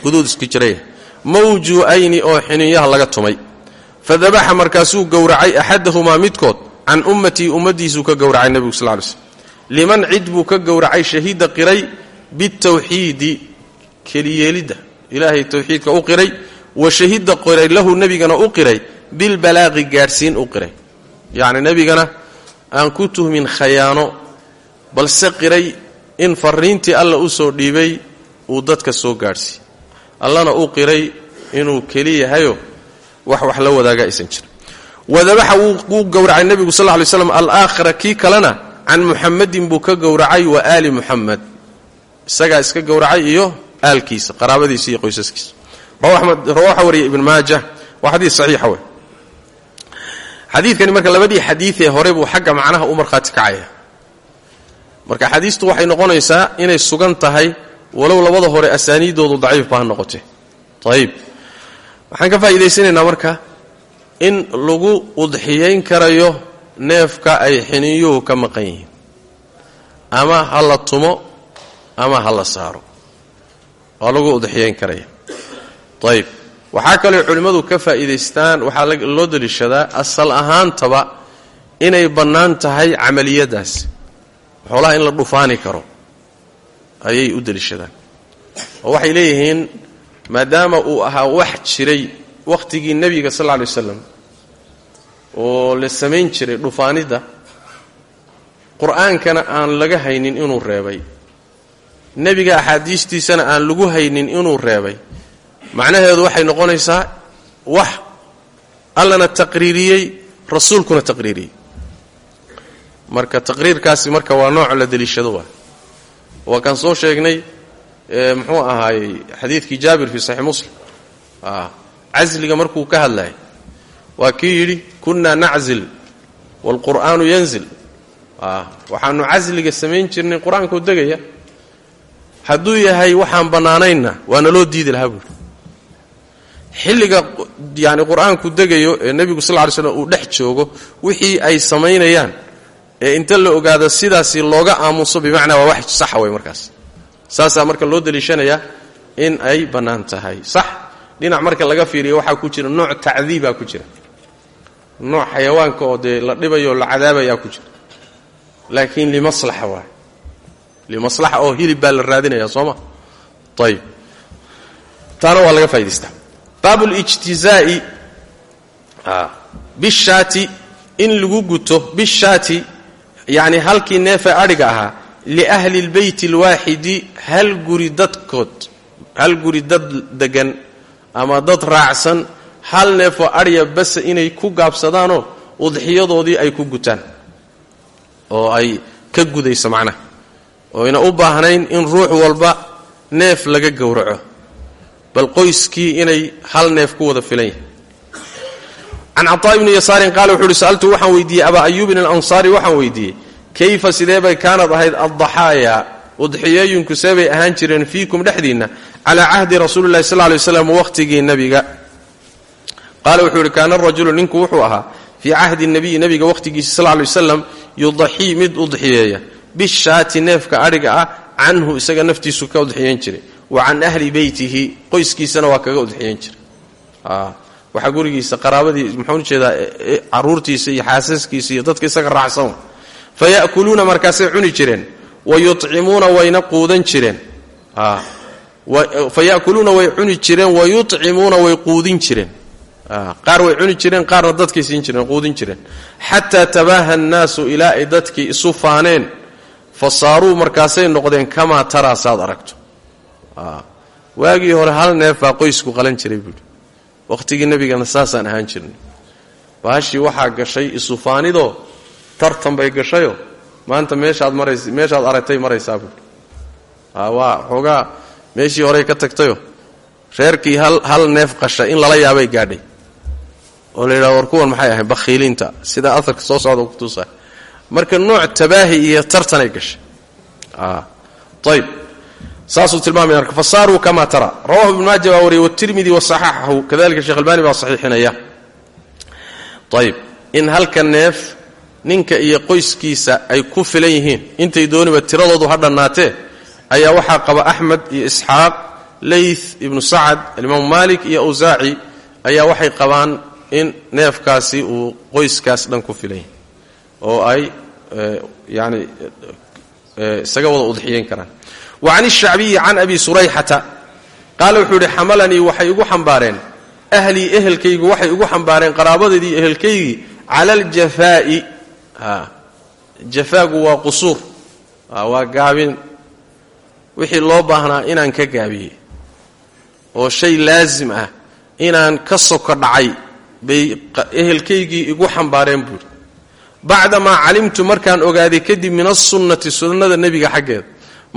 guduud isku jiraya mawjuu'ayni oo xiniyaha laga tumay. Fadabaxa markaasuu gowracay axadahumaa midkood can ummatii ummaddiisuu ka gowracay nebigu sal ly slm liman cid buu ka gowracay shahiida qiray bitawxiidi keliyeelidda ilaahay tawxiidka u qiray wa shahida qiray lahu nebigana u qiray bilbalaaqi gaadhsiin u qiray yacni nebigana aan ku tuhmin khayaano balse qiray in farriintii alla u soo dhiibay uu dadka soo gaadhsiiy allana u qiray inuu keli yahayo wax wax la wadaaga aysan jirin. Wadabaxa wuu gowracay nebigu sal ly slam alaakhira kii kalena can muxamadin buu ka gowracay wa aali muxamed isagaa iska gowracay iyo aalkiisa qaraabadiisa iyo qoysaskiisa. Rawaxa wariya ibn maaja waa xadiid saxiixa wey xadiidkani marka labadii xadiidee hore buu xagga macnaha u markhaati kacaya. Marka xadiistu waxay noqonaysaa inay sugan tahay walow labada hore asaaniiddoodu daciifba ha noqote. Ayib waxaan ka faa'iidaysanaynaa marka in lagu udxiyayn karayo neefka ay xiniyuhu ka maqan yihiin. Ama ha la tumo ama ha la saaro. Waa lagu udxiyayn karaya. Ayib waxaa kaloo culimmadu ka faa'iidaystaan waxaa loo daliishadaa asal ahaantaba inay bannaan tahay camaliyadaas. Xoolaha in la dhufaani karo ayay u deliishadaan. Oo waxay leeyihiin maadaama uu ahaa wax jiray wakhtigii nebiga sal lla lay waslam oo la samayn jiray dhufaanidda qur'aankana aan laga haynin inuu reebay. Nebiga axaadiistiisana aan lagu haynin inuu reebay macnaheedu waxay noqonaysaa wax allana taqriiriyey rasuulkuna taqriiriyey. Marka taqriirkaasi marka waa nooc la deliishado waa. Waa kaan soo sheegnay muxuu ahaayey xadiidkii jaabir fii saxiix muslim. Casliga markuu ka hadlayay waa kii yidhi kunna naczil waalqur'aanu yanzil. Waxaanu casliga samayn jirnay qur'aankoo degaya. Hadduu yahay waxaan bannaanaynna waa naloo diidi lahaa buuri xilliga yani qur'aanku degayo ee nebigu sal ly slam uu dhex joogo wixii ay samaynayaan ee inta la ogaado sidaasi looga aamuso bimacnaa waa wax saxa way markaas. Saasaa marka loo daliishanayaa in ay bannaan tahay. Sax dhinac marka laga fiiriyo waxaa ku jira nooc tacdiibaa ku jira. Nooc xayawaanka oo dee la dhibayo la cadaabayaa ku jira. Laakiin limaslaxa waay limaslaxa oo hilib baa la raadinaya soo ma? Ayib taana waa laga faa'idaystaa baab lijtizaa'i bishaati in lagu guto bishaati yacni halkii neefee adhiga ahaa liahli lbeyti alwaaxidi hal guri dadkood hal guri dad degan ama dad raacsan hal neefoo adhya base inay ku gaabsadaanoo udxiyadoodii ay ku gutaan oo ay ka gudayso macnaha ooyna u baahnayn in ruux walba neef laga gowraco bal qoyskii inay hal neef ku wada filan yahay. Can cataa ibni yasaarin qaala wuxuu uhi sa'altu waxaan weydiiyey abaa ayuubin alansaari waxaan weydiiyey kayfa sidee bay kaanad ahayd addaxaaya? Udxiyooyinku see ahaan jireen fiikum dhexdiinna calaa cahdi rasuuli llahi sal lay waslam wakhtigii nebiga. Qaala wuxuu ihi kaana rajulu ninku wuxuu ahaa fii cahdi nabiyi nebiga wakhtigiisa sal lay wasalam yudaxii mid udxiyeeya. Bishaati neefka adhiga ah canhu isaga naftiisu ka udxiyeyn jiray wa can ahli beytihi qoyskiisana waa kaga udxiyeyn jiray waxaa gurigiisa qaraabadii muxuu u jeedaa caruurtiisa iyo xaasaskiisa iyo dadka isaga raacsan. Fa ya'kuluuna markaasay cuni jireen wa yucimuuna wayna quudan jireen. Fa ya'kuluuna way cuni jireen wa yucimuuna way quudin jireen. Qaar way cuni jireen qaarna dadkay siin jireen quudin jireen. Xataa tabaaha annaasu ilaa ay dadkii isu faaneen fa saaruu markaasay noqdeen kamaa taraa saad aragto waagii hore hal neef baa qoysku qalan jiray buuhi wakhtigii nebigana saasaan ahaan jirnay. Baashii waxaa gashay isufaanidoo tartan bay gashayoo maanta meeshaad marays meeshaad aragtay maraysaa buuhi waa xoogaa meeshii horey ka tagtayoo reerkii hal hal neef qasha in lala yaabay gaadhay. Oo la yidhahdo war kuwan maxay ahayn? Bakhiiliinta. Sida aarka soo socda ku tuusaa marka nooc tabaahi iyo tartanay gashay. Ayb saasuu tilmaamaya marka fasaaruu kama tara. Rawahu ibn maaja baa wariyey watirmidi wasaxaxahu kadalika sheekh albani baa saxiixinaya. Ayb in halka neef ninka iyo qoyskiisa ay ku filan yihiin intay dooniba tiradoodu ha dhannaatee ayaa waxaa qaba axmed iyo isxaaq leyth ibnu sacad alimaamu malik iyo awsaaci ayaa waxay qabaan in neefkaasi uu qoyskaas dhan ku filan yahay oo ay yani isaga wada udxiyeyn karaan wa can ishacbiyi can abi surayxata qaala wuxuu yidhi xamalanii waxay igu xambaareen. Ahlii ehelkaygu waxay igu xambaareen qaraabadeedii ehelkaygii cala aljafaa'i jafaagu waa qusuur. Waa gaabin. Wixii loo baahnaa inaan ka gaabiyey. Oo shay laasim ah inaan ka soko dhacay bay ehelkaygii igu xambaareen buuri bacdamaa calimtu markaan ogaaday kadib min asunnati sunnada nebiga xaggeeda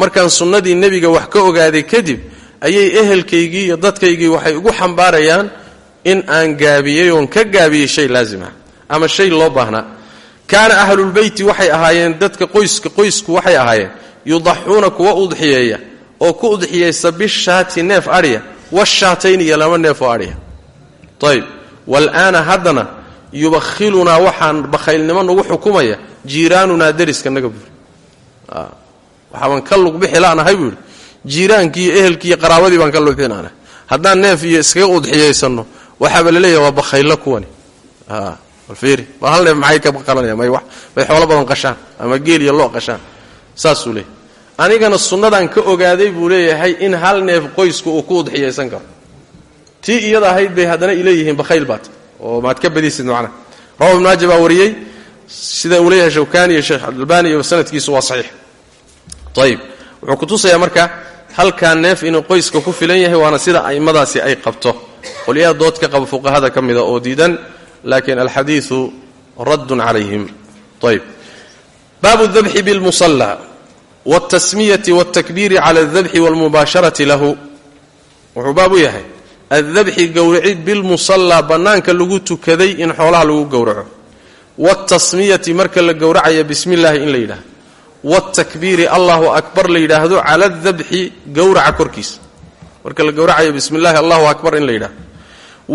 markaan sunnadii nebiga wax ka ogaaday kadib ayay ehelkaygii iyo dadkaygii waxay igu xambaarayaan in aan gaabiyey oon ka gaabiyey shay laazim ah ama shay loo baahnaa kaana ahlulbeyti waxay ahaayeen dadka qoyska qoysku waxay ahaayeen yudaxuuna kuwa udxiyeeya oo ku udxiyaysa bishaati neef adhiya washaatayn iyo laba neef oo adhiya ayb walaana haddana yubakhilunaa waxaan bakhaylnimo nagu xukumaya jiiraanunaa deriska naga buuri waxaabaan ka lugbixi lanahay buu yidhi jiiraankii iyo ehelkii iyo qaraabadii baan ka lugbixinaanahay haddaan neef iyo iskaga udxiyaysanno waxaaba la leeyahay waa bakhaylo kuwani. Balfiiri bal hal neef maxay ka qalanaya may xoolo badan qashaan ama geel iyo loo qashaan. Saasuu leeyahy anigana sunnadan ka ogaaday buu leeyahay in hal neef qoysku uu ku udxiyaysan karo. Tii iyada ahayd bay haddana ileeyihiin bakhayl baat oo maad ka badisid macnaha. Rawa ibnu maaja baa wariyey sida uu leeyahay shawkani iyo sheekh albani iyo sanadkiisu waa saxiix ayb wuxuu kutusayaa marka halkaa neef inuu qoyska ku filan yahay waana sida aimadaasi ay qabto. Qolyaha dood ka qaba fuqahada ka mida oo diidan laakiin alxadiidu raddun calayhim. Ayb baabu dabxi bilmusallaa waltasmiyati waltakbiiri cala aldabxi walmubaasharati lahu. Wuxuu baab yahay addabxi gowracid bilmusallaa bannaanka lagu tukaday in xoolaha lagu gowraco waatasmiyati marka la gowracaya bismi in la yidhaah wاltakbiiri allahu akbar la yidhaahdo cala adabxi gowraca korkiisa. Marka la gowracayo bismi illahi allahu akbar in la yidhahdo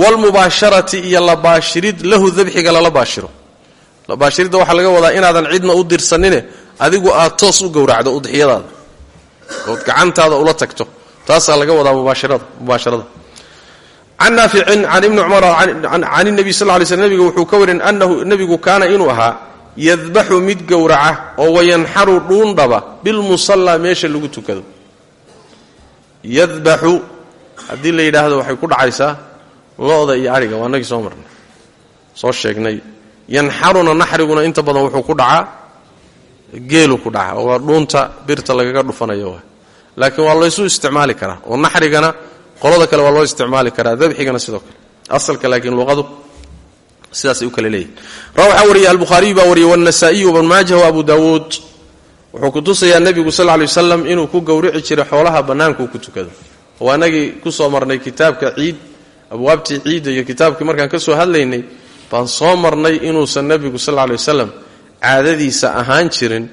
wاlmubaasharati iyo labaashirid lahu dabxiga lala baashiro. Labaashiridda waxaa laga wadaa inaadan cidna u dirsanine adigu aad toos u gowracdo udxiyadaada. Ood gacantaada ula tagto. Taasaa laga wadaa mubaasharada can naaficin can ibni cumar can nebi sal lay sl nebiga wuxuu ka warin annahu nebigu kaana inuu yadbaxu mid gowraca oo wayanxaru dhuundhaba bilmusallaa meesha lagu tukado. Yadbaxu haddii la yidhaahdo waxay ku dhacaysaa lo-da iyo adhiga waa nagii soo marnay soo sheegnay. Yanxaruna naxriguna inta badan wuxuu ku dhacaa geelu ku dhaca oo waa dhuunta birta lagaga dhufanayo laakiin waa laysu isticmaali karaa oo naxrigana qolada kale waa loo isticmaali karaa dabxigana sidoo kale asalka laakiin luqadu sidaasay u kale leeyihiin ra waxaa wariyay albukhaariyu baa wariyay wاnasaa'iyu wbn maajah wa abu daawuud. Wuxuu kutusayaa nebigu sal ly waslam inuu ku gowrici jiray xoolaha bannaankuu ku tukado. Oo anagii ku soo marnay kitaabka ciid abwaabtii ciidda iyo kitaabkii markaan ka soo hadlaynay baan soo marnay inuusan nebigu sal ly wasalam caadadiisa ahaan jirin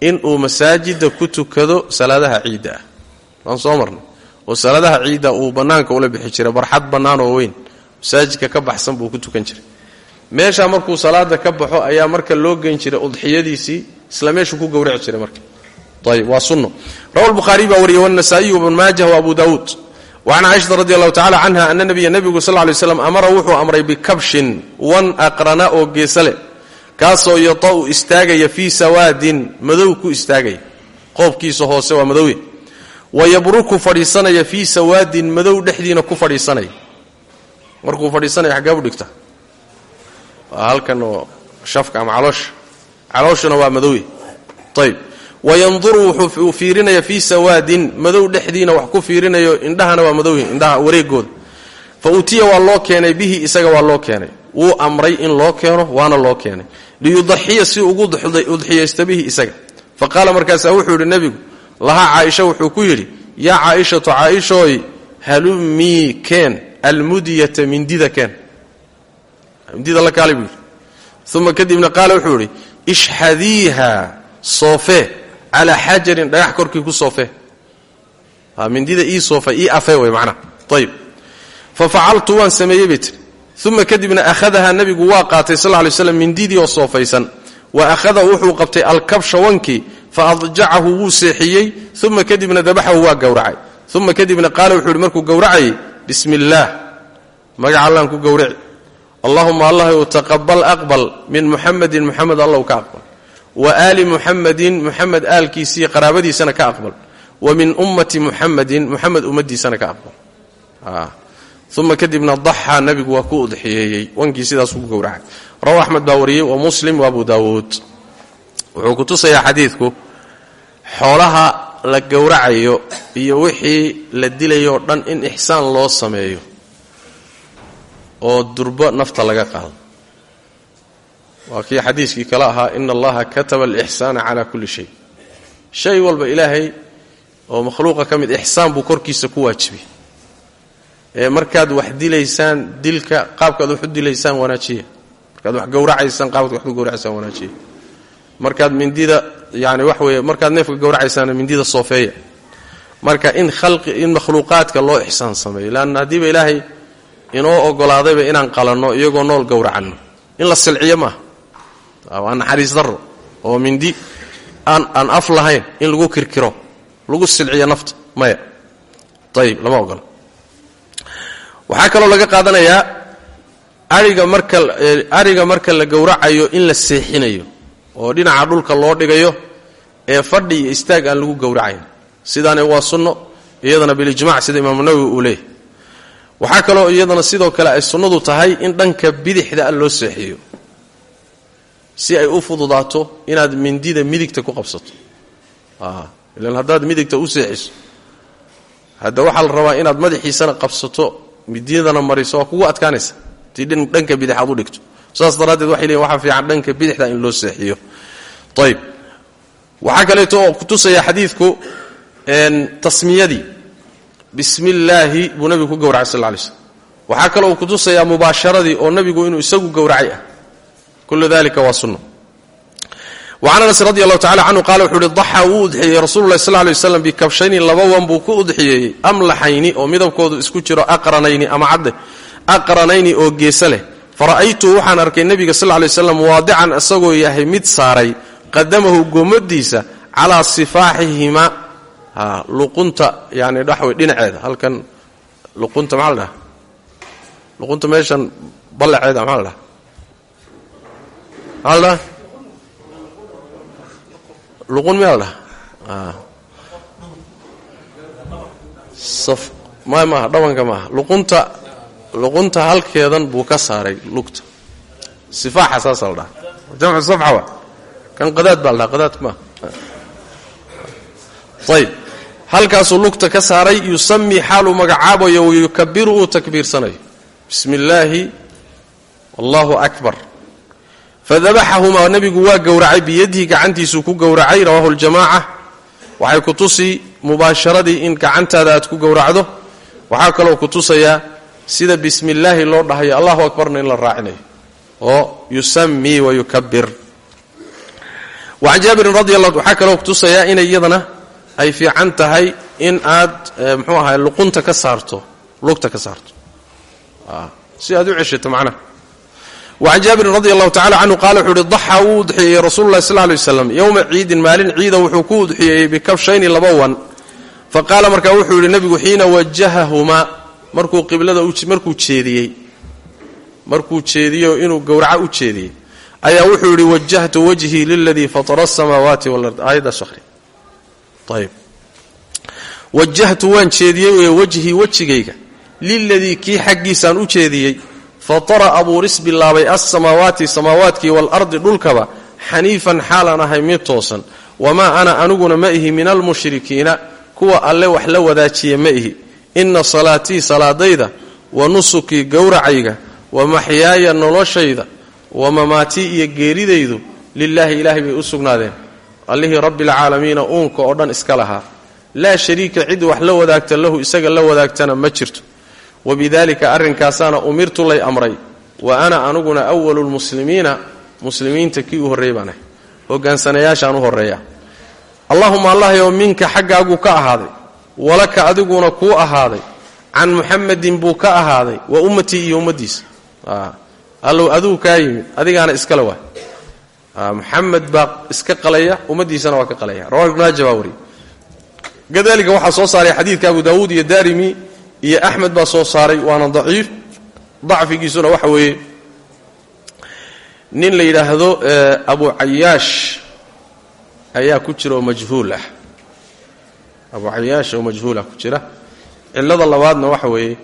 inuu masaajidda ku tukado salaadaha ciidda ah. Baan soo marnay. Oo salaadaha ciidda uu bannaanka ula bixi jiray barxad bannaan oo weyn. Masaajidka ka baxsan buu ku tukan jiray meeshaa markuu salaada ka baxo ayaa marka loo geyn jiray udxiyadiisii isla meeshuu ku gowraci jiray marka. Ayb waa sunno. Rawa lbukhaariy baa wariyay wاnasaa'iyu wbn maajah wa abu daawuud wacan caaishata radi allahu tacala canha ana nabiya nebigu sal lay slam amara wuxuu amray bikabshin wan aqrana oo geesale kaasoo yata'u istaagaya fii sawaadin madow ku istaagaya. Qoobkiisa hoose waa madowe. Wayabruku fadhiisanaya fii sawaadin madow dhexdiina ku fadhiisanaya. Markuu fadhiisanaya xaggeebu dhigta waa halkan oo shafka ama caloosha calooshuna waa madowe ayb wayanduru wuxuu fiirinaya fii sawaadin madow dhexdiina wax ku fiirinayo indhahana waa madow indhaha wareegooda fa utiya waa loo keenay bihi isaga waa loo keenay. Wuu amray in loo keeno waana loo keenay. Liyudaxiya si ugu udxiyaysta bihi isaga. Fa qaala wuxuu yidhi nebigu lahaa caaisha wuxuu ku yidhi yaa caaishatu caaishooy halumii keen almudiyata mindida keen mindida la kaalay buu uma kadibna qaala wuxuu yidhi ishxadiiha soofee calaa xajarin dhagax korkii ku soofee mindida ii soofa ii afee wey macnaha ayib fa facaltu waan sameeyey bay uma kadibna akhadahaa nebigu waa qaatay sal lay slam mindidii oo soofaysan. Wa akhada wuxuu qabtay alkabsha wankii fa adjacahu wuu seexiyey. Uma kadibna dabaxahu waa gowracay. Uma kadibna qaala wuxuu markuu gowracayay bismi illaah allaan ku gowraci allahuma allah taqabal aqbal min muxamedin muxamed allow ka aqbal. Wa aali muxamedin muxamed aalkiisiiyo qaraabadiisana ka aqbal. Wa min ummati muxamedin muxamed ummadiisana ka aqbal. Uma kadibna daxaa nabigu waa ku udxiyeeyey. Wankii sidaasuu ku gowracay rawa axmed baa wariyey wa muslim wa abu daawuud wuxuu ku tusayaa xadiidku. Xoolaha la gowracayo iyo wixii la dilayoo dhan in ixsaan loo sameeyo oo durbo nafta laga qaado. Waa kii xadiiskii kale ahaa ina allaha kataba alixsaana calaa kulli shay. Shay walba ilaahay oo makhluuqa ka mid ixsaan buu korkiisa ku waajibay ee markaad wax dilaysaan dilka qaabkaad wax u dilaysaan wanaajiya. Markaad wax gowracaysaan qaabkaad wax u wanaajiya. Markaad mindida yani wax weeye markaad neefka gowracaysaana mindida soofeeya. Marka in khalqi in makhluuqaadka loo ixsaan sameeyo leanna haddiiba ilaahay inoo ogolaadayba inaan qalanno iyagoo nool gowracanno in la silciyo maaha. Waa naxariis darro oo mindi aan aan af lahayn in lagu kirkiro lagu silciyo nafta maya. Ayib lama ogola waxaa kaloo laga qaadanayaa ariga marka ariga marka la gowracayo in la seexinayo oo dhinaca dhulka loo dhigayo ee fadhi iyo istaag aan lagu gowracayn. Sidaani waa sunno iyadana bilijmac sida imaamu nawowi uu leeyahy waxaa kaloo iyadana sidoo kale ay sunnadu tahay in dhanka bidixda loo seexiyo. Si ay u fududaato inaad mindida midigta ku qabsato. Ilan haddaad midigta u seexiso. Hadda waxaa la rabaa inaad madaxiisana qabsato midiyadana mariso waa kugu adkaanaysa. Tii dhanka bidix u dhigto. Saas daraaddeed waxay leeyiin waxaa fiican dhanka bidixda in loo seexiyo. Ayb waxaa kaleeto oo kutusaya xadiidku tasmiyadii bismi illaahi buu nabigu ku gowracay sal lay slm waxaa kaloo uu kutusayaa mubaasharadii oo nabigu inuu isagu gowracay ah. Kullu dalika waa sunno wacan anas radi allahu tacala canhu qaala wuxuu uhi daxa wuu udxiyeeyey rasulu lahi sal lay waslam bikabshayni laba wan buu ku udxiyeeyey amlaxayni oo midabkoodu isku jiro aqranayni ama cadde aqranayni oo geesa leh. Fara'aytu waxaan arkay nebiga sal lay slam waadican isagoo yahay mid saaray qadamahu gomadiisa calaa sifaaxihima luqunta yani dhaxwey dhinaceeda halkan luqunta maxaa la dhaha luqunta meeshan ballaceeda maxaa la dhaha maxaa la dhaha luqun miyaa la dhaha saf may maaha dhabanka maaha luqunta luqunta halkeedan buu ka saaray lugta. Sifaaxa saasa la dhaha jamcu safxa wa? Kan qadaad baa la dhaha qadaadka maaha ayb halkaasuu lugta ka saaray yusamii xaaluu magacaabayo wayukabiru uu takbiirsanayo. Bismi illaahi allahu akbar. Fadabaxahumaa nebigu waa gowracay biyadihi gacantiisuu ku gowracay rawaahu ljamaaca waxay ku tusi mubaasharadii in gacantaada aad ku gowracdo. Waxaa kaloo ku tusayaa sida bismi illaahi loo dhahayo allahu akbarna in la raacinayo. Oo yusamii wayukabir wacan jaabirin radi waxaa kaloo kutusayaa inay iyadana ay fiican tahay in aad mxuu ahay luqunta ka saarto lugta ka saarto. Si aad u ceshato macnaha wacan jaabirin radi allahu tacala canhu qaala wuxuu uhi daxa wuu udxiyeeyey rasulu llahi sal lay waslam yowma ciidin maalin ciida wuxuu ku bikabshayni laba wan. Fa qaala markaa wuxuu yidhi nebigu xiina wajahahumaa markuu qiblada markuu jeediyey. Markuu jeediyey oo inuu gowraco u jeediyey. Ayaa wuxuu yidhi wajahtu wajhii liladii fatara asamaawaati walard aayaddaas ahri ayb wajahtu waan jeediyey ee wajhii wejigayga liladii kii xaggiisaan u jeediyey fatara abuuris bilaabay alsamaawaati samaawaadkii waalardi dhulkaba xaniifan xaalaan ahay mid toosan. Wamaa ana aniguna ma ihi min almushrikiina kuwa alle wax la wadaajiya ma ihi. Inna salaatii salaadayda wa nusukii gowracayga wa maxyaaya noloshayda wa mamaatii iyo geeridaydu lilaahi ilaahay bay u sugnaadeen allihii rabbialcaalamiina uunka oo dhan iska lahaa. Laa shariika cid wax la wadaagta lahu isaga la wadaagtana ma jirto. Wabidalika arrinkaasaana umirtu lay amray. Wa ana aniguna awalu lmuslimiina muslimiinta kii u horreeyey baan ahay. Hogaansanayaashaan u horreeya. Allahuma allahyow minka xaggaagu ka ahaaday. Walaka adiguna kuu ahaaday. Can muxamadin buu ka ahaaday. Wa ummatii iyo ummaddiisa. Allow aduu kaa yimid. Adigaana iskale waay muxamed baa iska qalaya ummaddiisana waa ka qalaya. Rawahu ibn maaja baa wariy kadalika waxaa soo saaray xadiidka abu daawuud iyo daarimi iyo axmed baa soo saaray waana daciif. Dacfigiisuna waxa weeye nin la yidhaahdo abu cayaash ayaa ku jira oo majhuul ah. Abu cayaash oo majhuul ah ku jira. Cilada labaadna waxa weeye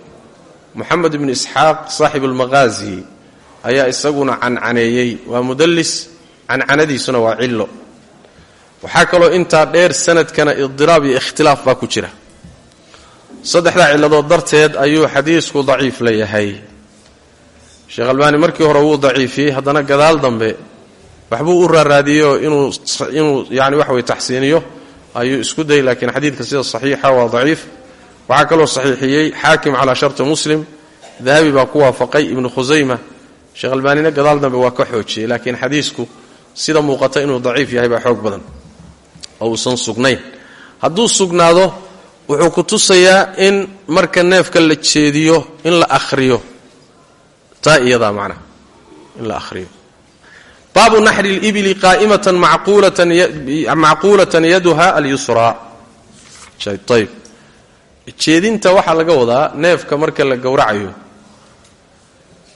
moxamed ibnu isxaaq saaxib almaqaazi ayaa isaguna cancaneeyey. Waa mudallis cancanadiisuna waa cillo. Waxaa kaloo intaa dheer sanadkana idiraab iyo ikhtilaaf baa ku jira. Saddexdaa cilladood darteed ayuu xadiisku daciif la yahay sheekh albaani markii hore wuu daciifiyey haddana gadaal dambe waxbuu u raaraadiyeyoo inuu yani waxa weye taxsiiniyo ayuu isku dayay laakiin xadiidka sida saxiixa waa daciif. Waxaa kaloo saxiixiyey xaakim calaa sharti muslim dahabi baa ku waafaqay ibnu khusayma sheekh albaanina gadaal dambe waa ka xoojiyey laakiin xadiisku sida muuqata inuu daciif yahay baa xoog badan. Oo uusan sugnayn. Hadduu sugnaado wuxuu ku tusayaa in marka neefka la jeediyo in la akhriyo. Taa iyadaa macnaha in la akhriyo. Baabu naxri libili qaa'imatan macquulatan yaduha alyusraa. Ayb jeedinta waxaa laga wadaa neefka marka la gowracayo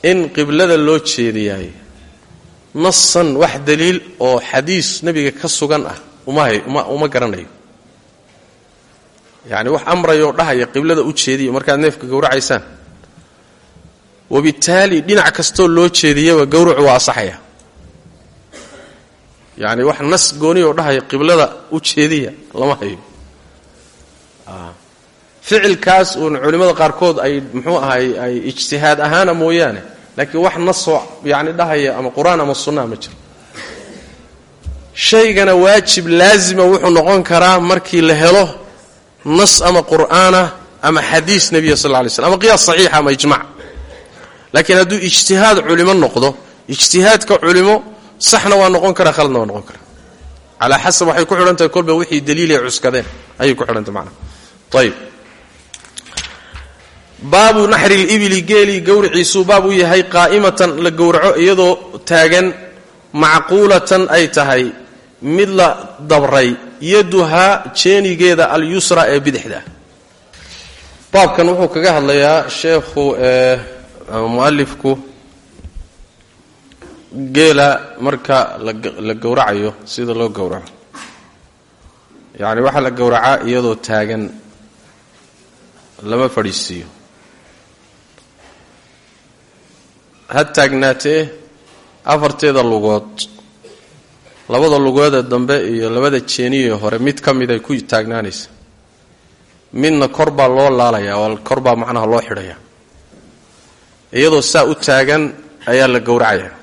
in qiblada loo jeediyaay nasan wax daliil oo xadiis nebiga ka sugan ah uma garanayo. Yacni wax amrayoo dhahaya qiblada u jeediya markaad neefka gowracaysaan. Wabittaali dhinac kastoo loo jeediyaba gowracu waa asaxaya yacni wax nas gooni oo dhahaya qiblada u jeediya lama hayo. Ficilkaas uun culimmada qaarkood ay muxuu ahay ay ijtihaad ahaana mooyaane laakiin wax nasoo yacni dhahaya ama qur'aan ama sunnaa ma jiro. Shaygana waajib laazima wuxuu noqon karaa markii la helo nas ama qur'aana ama xadiis nebiya sal lla lay slam ama qiyaas saxiixa ama ijmac laakiin hadduu ijtihaad culimo noqdo ijtihaadka culimo saxna waa noqon karaa khaladna waa noqon karaa. Calaa xasab waxay ku xidhan tahay kolba wixii daliilay cuskadeen ayay ku xidhantahy macnaha ayib baabu naxri libili geelii gowriciisuu baab u yahay qaa'imatan la gowraco iyadoo taagan macquulatan ay tahay mid la dabray yaduhaa jeenigeeda alyusra ee bidixda. Baabkan wuxuu kaga hadlayaa sheekhu mualifku geela marka la gowracayo sida loo gowraco yacni waxaa la gowracaa iyadoo taagan lama fadhiisiiyo ha taagnaatee afarteeda lugood labada lugoodee dambe iyo labada jeeniyee hore mid ka mid ay ku taagnaanaysa. Midna kor baa loo laalayaa kor baa macnaha loo xidhayaa iyadoo saa u taagan ayaa la gowracayaa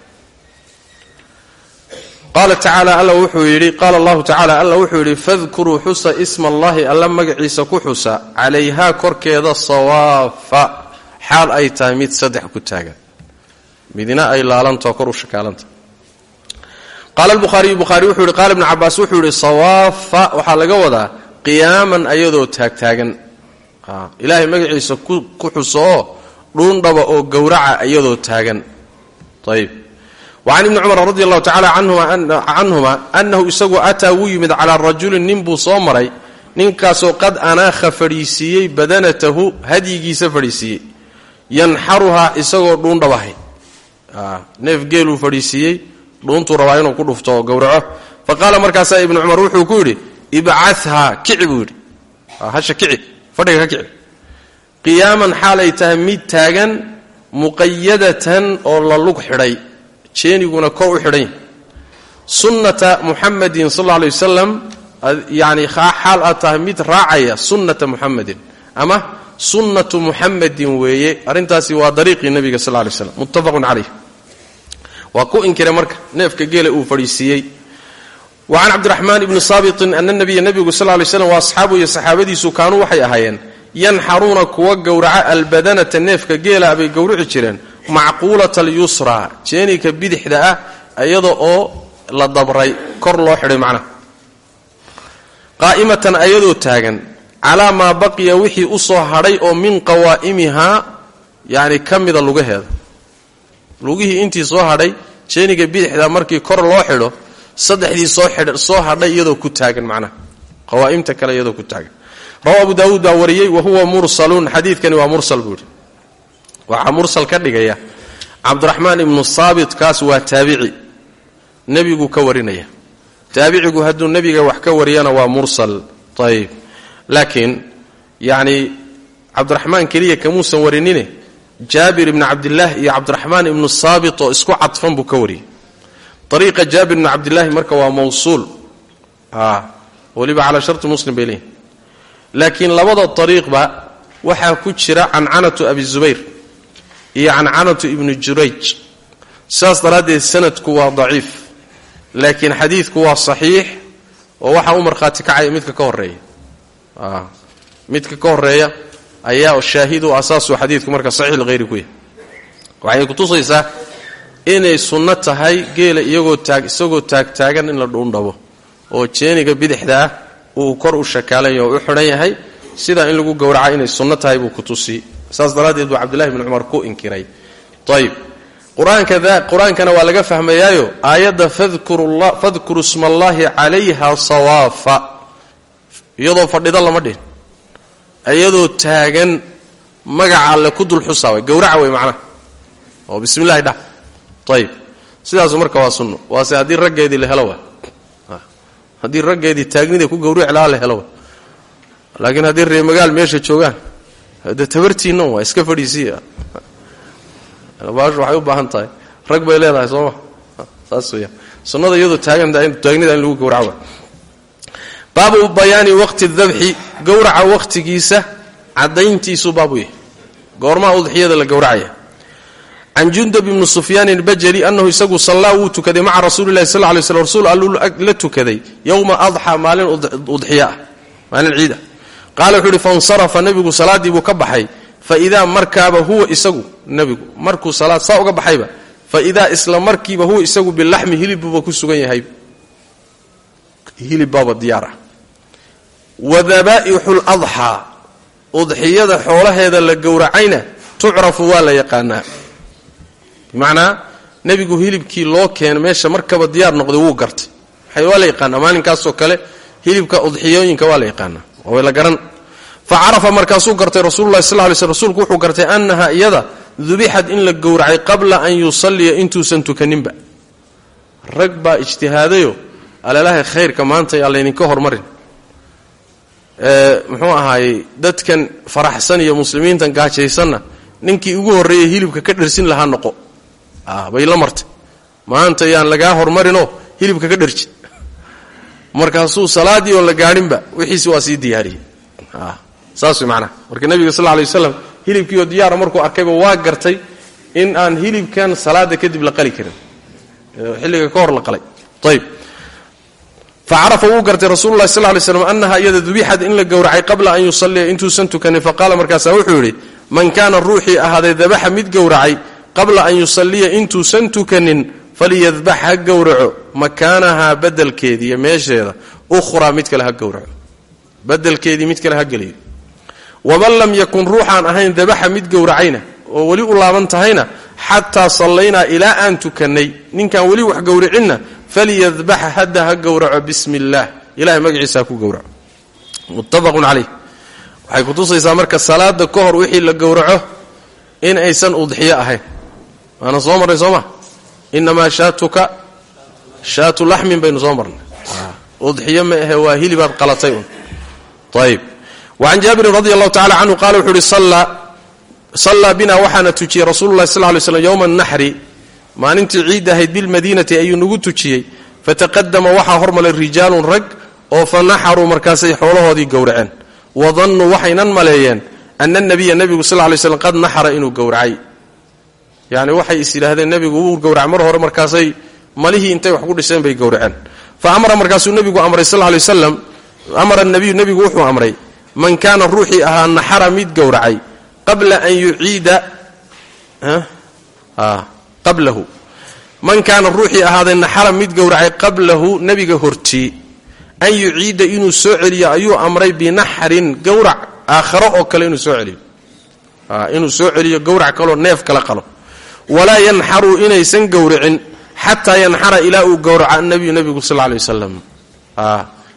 qaala tacaala alla wuxuu yidhi qaala allahu tacaala alla wuxuu yidhi fadkuruu xusa isma allahi alla magaciisa ku xusa calayhaa korkeeda sawaafa xaal ay tahay mid saddex ku taagan midna ay laalantao kor u shakaalanta. Qaala albukhaariyu bukhaari wuxuu yihi qaala ibnu cabaas wuxuu yidhi sawaafa waxaa laga wadaa qiyaaman ayadoo taagtaagan. Ilaahay magaciisa ku xuso oo dhuundhaba oo gowraca iyadoo taagan. Ayb wacan ibni cumar radi allahu tacala canhuma annahu isagu ataa wuu yimid calaa rajulin nin buu soo maray ninkaasoo qad anaakha fadhiisiiyey badanatahu hadyigiisa fadhiisiiyey. Yanxaruhaa isagoo dhuundhabahay neef geeluu fadhiisiiyey dhuuntuu rabaa inuu ku dhufto oo gowraco fa qaala markaasaa ibnu cumar wuxuu ku yidhi ibcathaa kici buu yidhi. Hasha kici fadhiga ka kici. Qiyaaman xaalay tahay mid taagan muqayadatan oo la lug xidhay jeeniguna kor u xidhan sunnata muxamadin sal alla alay wasalam yacni xaal aad tahay mid raacaya sunnata muxamadin ama sunnatu muxamadin weeye. Arrintaasi waa dariiqii nebiga sal lay slam muttafaqun calayh waa ku inkiray marka neefka geela uu fadhiisiiyey wa can cabdiraxmaan ibni saabitin ana nabiya nebigu sal lay slam wa asxaabu iyo saxaabadiisu kaanuu waxay ahaayeen yanxaruuna kuwa gowraca albadanata neefka geela bay gowrici jireen macquulata alyusraa jeenika bidixda ah iyada oo la dabray kor loo xidhay macnaha qaa'imatan ayadoo taagan calaa maa baqiya wixii u soo hadhay oo min qawaa'imihaa yacni ka mida lugaheeda lugihii intii soo hadhay jeeniga bidixda markii kor loo xidho saddexdii soo hadhay iyadoo ku taagan macnaha qawaa'imta kale iyadoo ku taagan. Rawa abu daawuud wa huwa mursalun. Xadiidkani waa mursal buu yidhi. Waxaa mursal ka dhigaya cabdiraxmaan ibnu saabit kaas waa taabici. Nebiguu ka warinaya. Taabicigu hadduu nebiga wax ka wariyana waa mursal. Ayib laakiin yacni cabdiraxmaan keliya kamuusan warinine jaabir ibni cabdillaah iyo cabdiraxmaan ibnu saabit oo isku cadfan buu ka wariyey. Ariiqa jaabir ibni cabdillaahi marka waa mawsuul. Weliba calaa sharti muslim bay leeyihiin laakiin labada ariiqba waxaa ku jira cancanatu abi zubayr iyo cancanatu ibnu jurayj. Sidaas daraaddeed sanadku waa daciif laakiin xadiidku waa saxiix oo waxaa u markhaati kacaya midka ka horreeya midka ka horreeya ayaa shaahid u asaasuu xadiidku marka saxiix lhayri ku yahay. Waxay kutusaysaa inay sunno tahay geela iyagoo taag isagoo taagtaagan in la dhuundhabo oo jeeniga bidixda ah uu kor u shakaalan yaho u xidhan yahay sidaa in lagu gowraca inay sunno tahay buu ku tusi. Saas daraaddeed buu cabdullahi bni cumar ku inkiray. Ayb qur'aankana waa laga fahmayaayo aayadda fadkuru sma allaahi calayha sawaafa. Iyadoo fadhida lama dhihin iyadoo taagan magaca alle ku dul xusaa way gowraca wey macnaha. Oo bismi dhah. Ayib sidaasu marka waa sunno. Waase haddii raggeedii la helo wa haddii raggeedii taagnida ku gowrici lahaa la helo laakiin haddii reemagaal meesha joogaan de tabartiinna waa iska fadhiisiya baashu waxay u baahan tahay. Rag bay leedahay sooma saas weya sunnada iyadoo taagantagnida in lagu gowraco baabu bayaani waqti dabxi gowraca waqtigiisa caddayntiisuu baabu yahay. Goormaha udxiyada la gowracaya. Can jundab ibni sufyaan ilbajali annahu isagu sallaa wuu tukaday maca rasuulilahi sal lay slm rasuul alluu la tukaday yowma adxa maalin udxiya ah maalin ciid ah qaala wuxuu uhi fansarafa nebigu salaaddii buu ka baxay. Faidaa markaaba huwa isagu nebigu markuu salaad saa uga baxayba. Faidaa isla markiiba huwa isagu bilaxmi ah wa dabaa'ixu ladxaa udxiyada xoolaheeda la gowracayna tucrafu waa la yaqaanaa. Bimacnaa nebigu hilibkii loo keena meesha markaba diyaar noqday wuu gartay. Waa la yaqaanaa? Maalinkaasoo kale hilibka udxiyooyinka waa la yaqaanaa. Waa la garan. Fa carafa markaasuu gartay rasulullahi sal lay sl rsulku wuxuu gartay annaha iyada dubixad in la gowracay qabla an yusalliya intuusan tukaninba. Rag baa ijtihaadayo alalahay khayrka maanta yaa laydinka hormarin muxuu ahaayey dadkan faraxsan iyo muslimiintan gaajaysanna ninkii ugu horreeyey hilibka ka dhersin lahaa noqo. Bay la martay. Maanta yaan lagaa hormarinoo hilibka ka dherjin markaasuu salaaddii oon la gaadhinba wixiisi waa sii diyaariyey. Saas way macnaha marka nebiga sal lla lay waslam hilibkiioo diyaara markuu arkayba waa gartay in aan hilibkan salaada kadib la qali karin. Xilliga ka hor la qalay. Ayb fa carafa wuu gartay rasulullahi sal lay slam annaha iyada dubixad in la gowracay qabla an yusalliya intuusan tukanin faqaala markaasaa wuxuu yidhi man kaana ruuxii ahaaday dabaxa mid gowracay qabla an yusalliya intuusan tukanin falyadbax ha gowraco makaanahaa badelkeedii iyo meesheeda ukhraa mid kale ha gowraco badelkeedii mid kale ha geliyo waman lam yakun ruuxaan ahayn dabaxa mid gowracayna oo weli u laaban tahayna xataa sallaynaa ilaa aan tukannay ninkaan weli wax gowricinna falyadbaxa hadda ha gowraco bismi illaah ilahay magaciisa ha ku gowraco muttafaqun calayh waxay kutusaysaa marka salaada ka hor wixii la gowraco in aysan udxiyo ahayn. Waana soo marnay soo ma? Inamaa shaatuka shaatu laxmin baynu soo marnay. Udxiyo ma ahe waa hilibaad qalatay un. Ayb wacan jaabirin radi allahu tacala canhu qaala wuxuu uhi sallaa bina maalintii ciid ahayd bilmadiinati ayuu nagu tujiyey. Fataqadama waxaa hormaray rijaalun rag oo fa naxaruu markaasay xoolahoodii gowraceen. Wadannuu waxaynan maleeyeen ana nabiya nebigu sal lay slm qad naxara inuu gowracay. Yani waxay is yidhaahdeen nebigu wuu gowrac mar hore markaasay malihii intay wax ku dhiseen bay gowraceen. Fa amara markaasuu nebigu amray sal lay waslam amara nabiyu nebigu wuxuu amray man kaana ruuxii ahaa naxara mid gowracay qabla an yuciida qablahu. Man kaana ruuxii ahaaday naxara mid gowracay qablahu nebiga hortii an yuciida inuu soo celiyo ayuu amray binaxrin gowrac aakharo oo kale inuu soo celiyo. Inuu soo celiyo gowrac kaloo neef kala qalo. Walaa yanxaru inaysan gowricin xataa yanxara ilaa uu gowraco annabiyu nebigu sal lay wasalam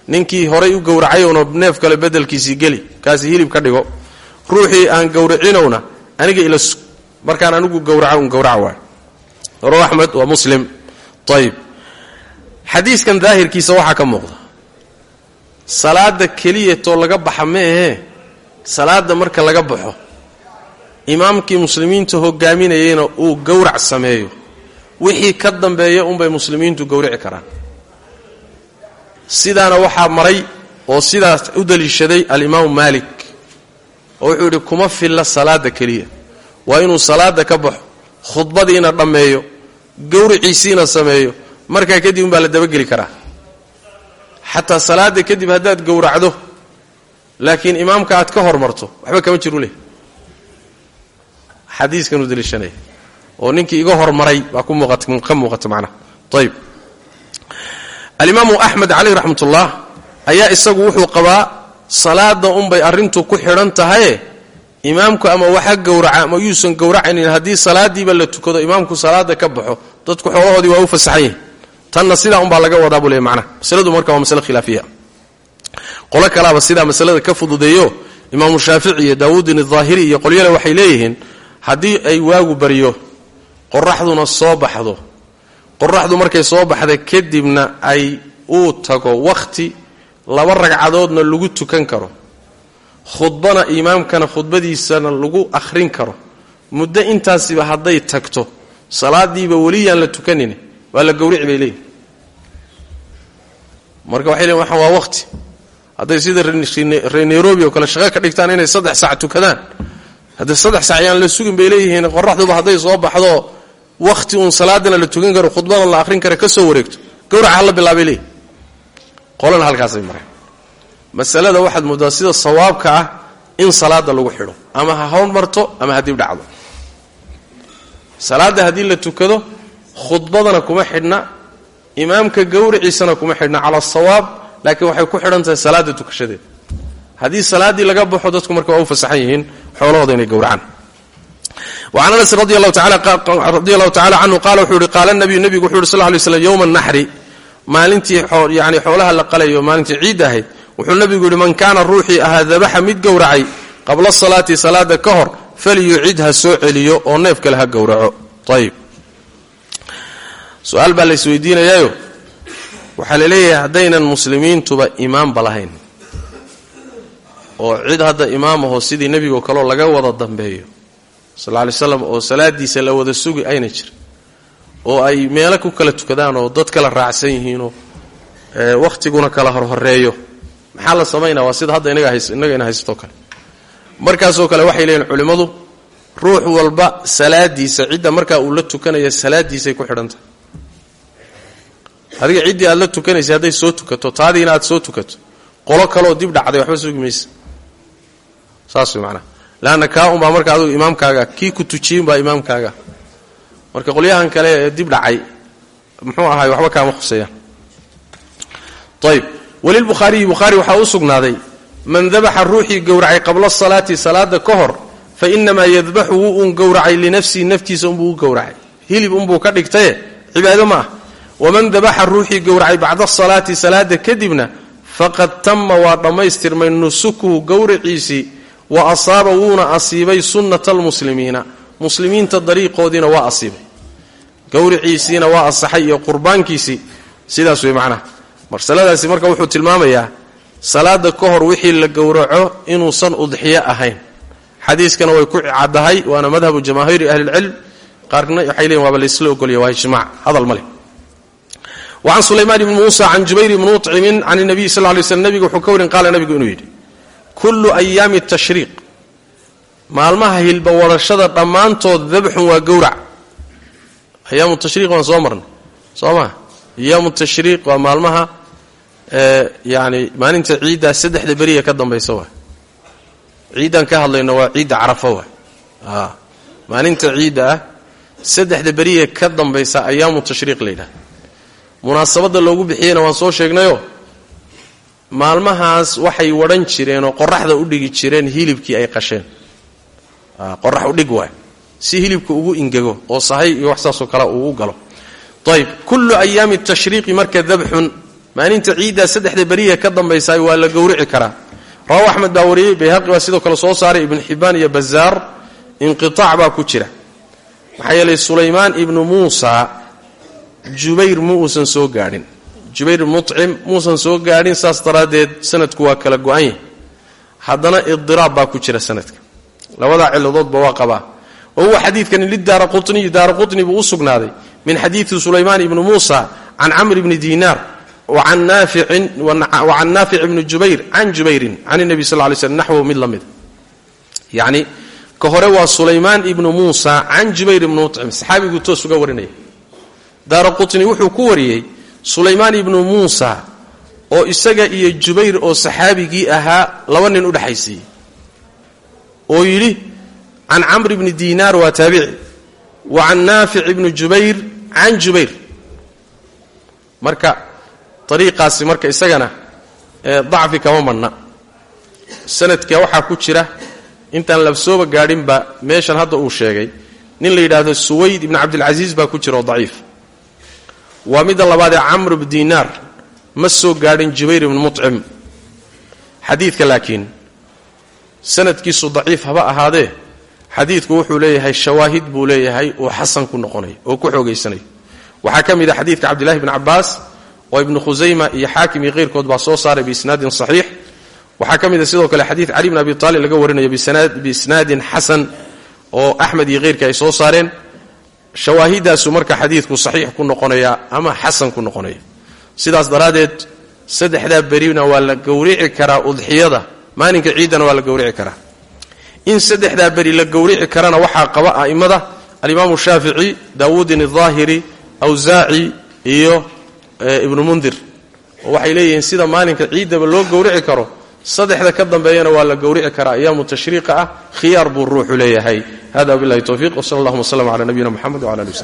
ninkii horay u gowracayowna neef kale bedelkiisii geli kaasi hilib ka dhigo. Ruuxii aan gowracinowna aniga ila sug markaan anigu gowraco un gowraca waay raw axmed waa muslim. Ayib xadiiskan daahirkiisa waxaa ka muuqda. Salaada keliyatoo laga baxa ma ahee salaada marka laga baxo imaamkii muslimiinta hogaaminayeyna uu gowrac sameeyo. Wixii ka dambeeya unbay muslimiintu gowrici karaan. Sidaana waxaa maray oo sidaas u daliishaday alimaamu maalik oo wuxuu yidhi kuma filla salaada keliya. Waa inuu salaada ka baxo khudbadiina dhammeeyo gowriciisiina sameeyo markaa kadib umbaa la dabageli karaa. Xataa salaada kadib haddaad gowracdo laakiin imaamka aad ka hormarto waxba kama jiru leh. Xadiiskanuu daliishanaya oo ninkii iga hormaray baa ka muuqata macnaha ayib alimaamu axmed caleyh raxmatullah ayaa isagu wuxuu qabaa salaada unbay arrintu ku xidhan tahaye imaamku ama waxa gowraca ama yuusan gowracaynin haddii salaadiiba la tukado imaamku salaada ka baxo dadku xoolahoodii waa u fasaxan tanna sidaa unbaa laga wadaa buu leey macnaha masaladu marka waa masale khilaafiya. Qolo kalaaba sidaa masalada ka fududeeyo imaamu shaafici iyo daawuudin ahaahiri iyo qolyale waxay leeyihiin haddii ay waagu baryo qoraxduna soo baxdo. Qoraxdu markay soo baxda kadibna ay uu tago wakhti laba ragcadoodna lagu tukan karo khudbana imaamkana khudbadiisana lagu akhrin karo. Muddo intaasiba hadday tagto salaadiiba weliyaan la tukanin waa la gowrici bay leeyihiin marka waxay leeyiin waxaan waa wakhti hadday sida reer nairobi oo kale shaqo ka dhigtaan inay saddex sac tukadaan. Haddii saddex sac yaan la sugin bay leeyihiin qoraxduba hadday soo baxdo wakhti uun salaadana la tukan karo khudbana la akhrin kara ka soo wareegto. Gowraca hala bilaabay leeyihiin qolana halkaasay mareen masalada waxaad moodaa sida sawaabka ah in salaada lagu xidho. Ama ha hormarto ama ha dib dhacdo. Salaadda haddii la tukado khudbadana kuma xidhna imaamka gowriciisana kuma xidhna cala asawaab laakiin waxay ku xidhan tahay tukashadeeda haddii salaaddii laga baxo dadku marka waa u fasaxan yihiin xoolahooda inay gowracaan wacan anas radi allahu tacala canhu qaala wuxuu yihi qaala nabiyu nebigu wuxu yhi sal ly slam yowma naxri maalintii yani xoolaha la qalayo maalintii ciid ahayd wuxuu nabigu yidhi man kaana ruuxii ahaa dabaxa mid gowracay qabla salaati salaada ka hor falyucid ha soo celiyo oo neef kale ha gowraco. Ayib su'aal baa la isweydiinayaayo. Waxaa la leeyahay haddaynan muslimiintuba imaamba lahayn. Oo cid hadda imaamahoo sidii nebigo kaleo laga wada dambeeyo sal ly slam oo salaadiisa la wada sugi ayna jir. Oo ay meelo ku kala tukadaan oo dad kala raacsan yihiinoo wakhtiguna kala horhoreeyo maxaa la samaynaa waa sida hadda inaga ina haysatoo kale. Markaasoo kale waxay leeyihiin culimmadu ruux walba salaadiisa cidda markaa uu la tukanaya salaadiisay ku xidhantahay adiga ciddii aad la tukanaysay hadday soo tukato taadiina aad soo tukato qolo kaleoo dib dhacday waxba sugi saas way macnaha leanna kaa unbaa marka adigu imaamkaaga kii ku tujiyin baa imaamkaaga. Marka qolyahan kale ee dib dhacay muxuu ahaay waxba kaama khuseeyaan ayb walilbukhaariyi bukhaari waxaa u sugnaaday man dabaxa ruuxii gowracay qabla salaati salaada ka hor fa inamaa yadbaxu wuu uun gowracay linafsihi naftiisa unbuu u gowracay. Hilib unbuu ka dhigtaye? Cibaado ma ah waman dabaxa ruuxii gowracay bacda salaati salaada kadibna faqad tama waa dhammaystirmay nusukuhu gowraciisii wa asaaba wuuna asiibay sunnata almuslimiina muslimiinta dariiqoodiina waa asiibay. Gowriciisiina waa asaxay iyo qurbaankiisii. Sidaas wey macnaha marsaladaasi marka wuxuu tilmaamayaa salaada ka hor wixii la gowraco inuusan udxiyo ahayn. Xadiiskana way ku caddahay waana madhabu jamaahiiri ahlilcilm qaarna waxay leeyiin waaba laysla ogolya waa ijmac. Hadal ma leh. Wacan sulaymaan ibni muusa can jubayr ibni ucimin can nabiy sal lay slm nebigu wuxuu ka warin qaala nebigu inuu yidhi kullu ayaami tashriiq. Maalmaha hilba wadhashada dhammaantood dabxun waa gowrac. Ayaamu tashriiq waan soo marnay. Soo maa ayaamu tashriiq waa maalmaha yani maalinta ciiddaa saddexda beriya ka dambaysa waay ciiddaan ka hadlayno waa ciidda carafa waay maalinta ciidda ah saddexda beriya ka dambaysa ayaamu tashriiq la yidhahda munaasabadda loogu bixiyeyna waan soo sheegnayo maalmahaas waxay wadhan jireen oo qoraxda u dhigi jireen hilibkii ay qasheen. Qorax u dhig waay. Si hilibka ugu ingego oo sahay iyo wax saasoo kale uu u galo ayb kullu ayaami tashriiqi marka dabxun maalinta ciiddaa saddexda beriya ka dambaysa waa la gowrici karaa. Rawahu axmed baa wariyey bayhaqi baa sidoo kale soo saaray ibnu xibbaan iyo bazaar inqiaac baa ku jira. Maxaa yeelay sulaymaan ibnu muusa jubayr mu uusan soo gaadhin. Jubayr mucim muusan soo gaadhin saas daraaddeed sanadku waa kala go-an yahay. Haddana idiraab baa ku jira sanadka. Labadaa ciladoodba waa qabaa. Wa xadiidkani lidaara quniyi daara buu u sugnaaday min xadiidi sulaymaan ibni muusa can camr bni diinaar wacan naafic ibni jubayr can jubayrin can nebi sal lay slm naxwu mid la yacni ka hore waa sulaymaan ibnu muusa can jubayr ibnu mucim saxaabiguu toos uga warinaya. Daara qutni wuxuu ku wariyey sulaymaan ibnu muusa oo isaga iyo jubayr oo saxaabigii ahaa laba nin u dhexaysiiyey oo yidhi can camr ibni diinaar waa taabici wa can naafic ibni jubayr can jubayr. Marka ariiqaasi marka isagana dacfi kama madhna sanadka waxaa ku jira intaan labsooba gaadhinba meeshan hadda uu sheegay nin la yidhaahdo suwayd ibni cabdilcasiis baa ku jira oo daciif. Waa midda labaadee camr ibn diinaar ma soo gaadhin jubayr ibni mucim xadiidka laakiin sanadkiisu daciif haba ahaadee xadiidku wuxuu leeyahay shawaahid buu leeyahay oo xasan ku noqonay oo ku xoogaysanayo waxaa ka mid a xadiidka cabdillahi bni cabbaas oo ibnu khusayma iyo xaakim iyo keyrkood baa soo saaray biisnaadin saxiix. Waxaa ka mid a sidoo kale xadiid cali bn abi taalib laga warinayo biisnaadin xasan oo axmed iyo keyrkii ay soo saareen. Shawaahidaasu marka xadiidku saxiix ku noqonaya ama xasan ku noqonaya sidaas daraaddeed saddexdaa berina waa la gowrici karaa udxiyada maalinka ciiddana waa la gowrici karaa in saddexdaa beri la gowrici karana waxaa qaba a'immada alimaamu shaafici daawuudin ahaahiri awsaaci iyo ibnu mundir. Oo waxay leeyihiin sida maalinka ciiddaba loo gowrici karo saddexda ka dambeeyana waa la gowrici karaa ayaamu tashriiqa ah khiyaar buu ruuxu leeyahay. Hada wabilahi towfiiq wsala allahuma wslm cala nabiyina mxamed wala ali w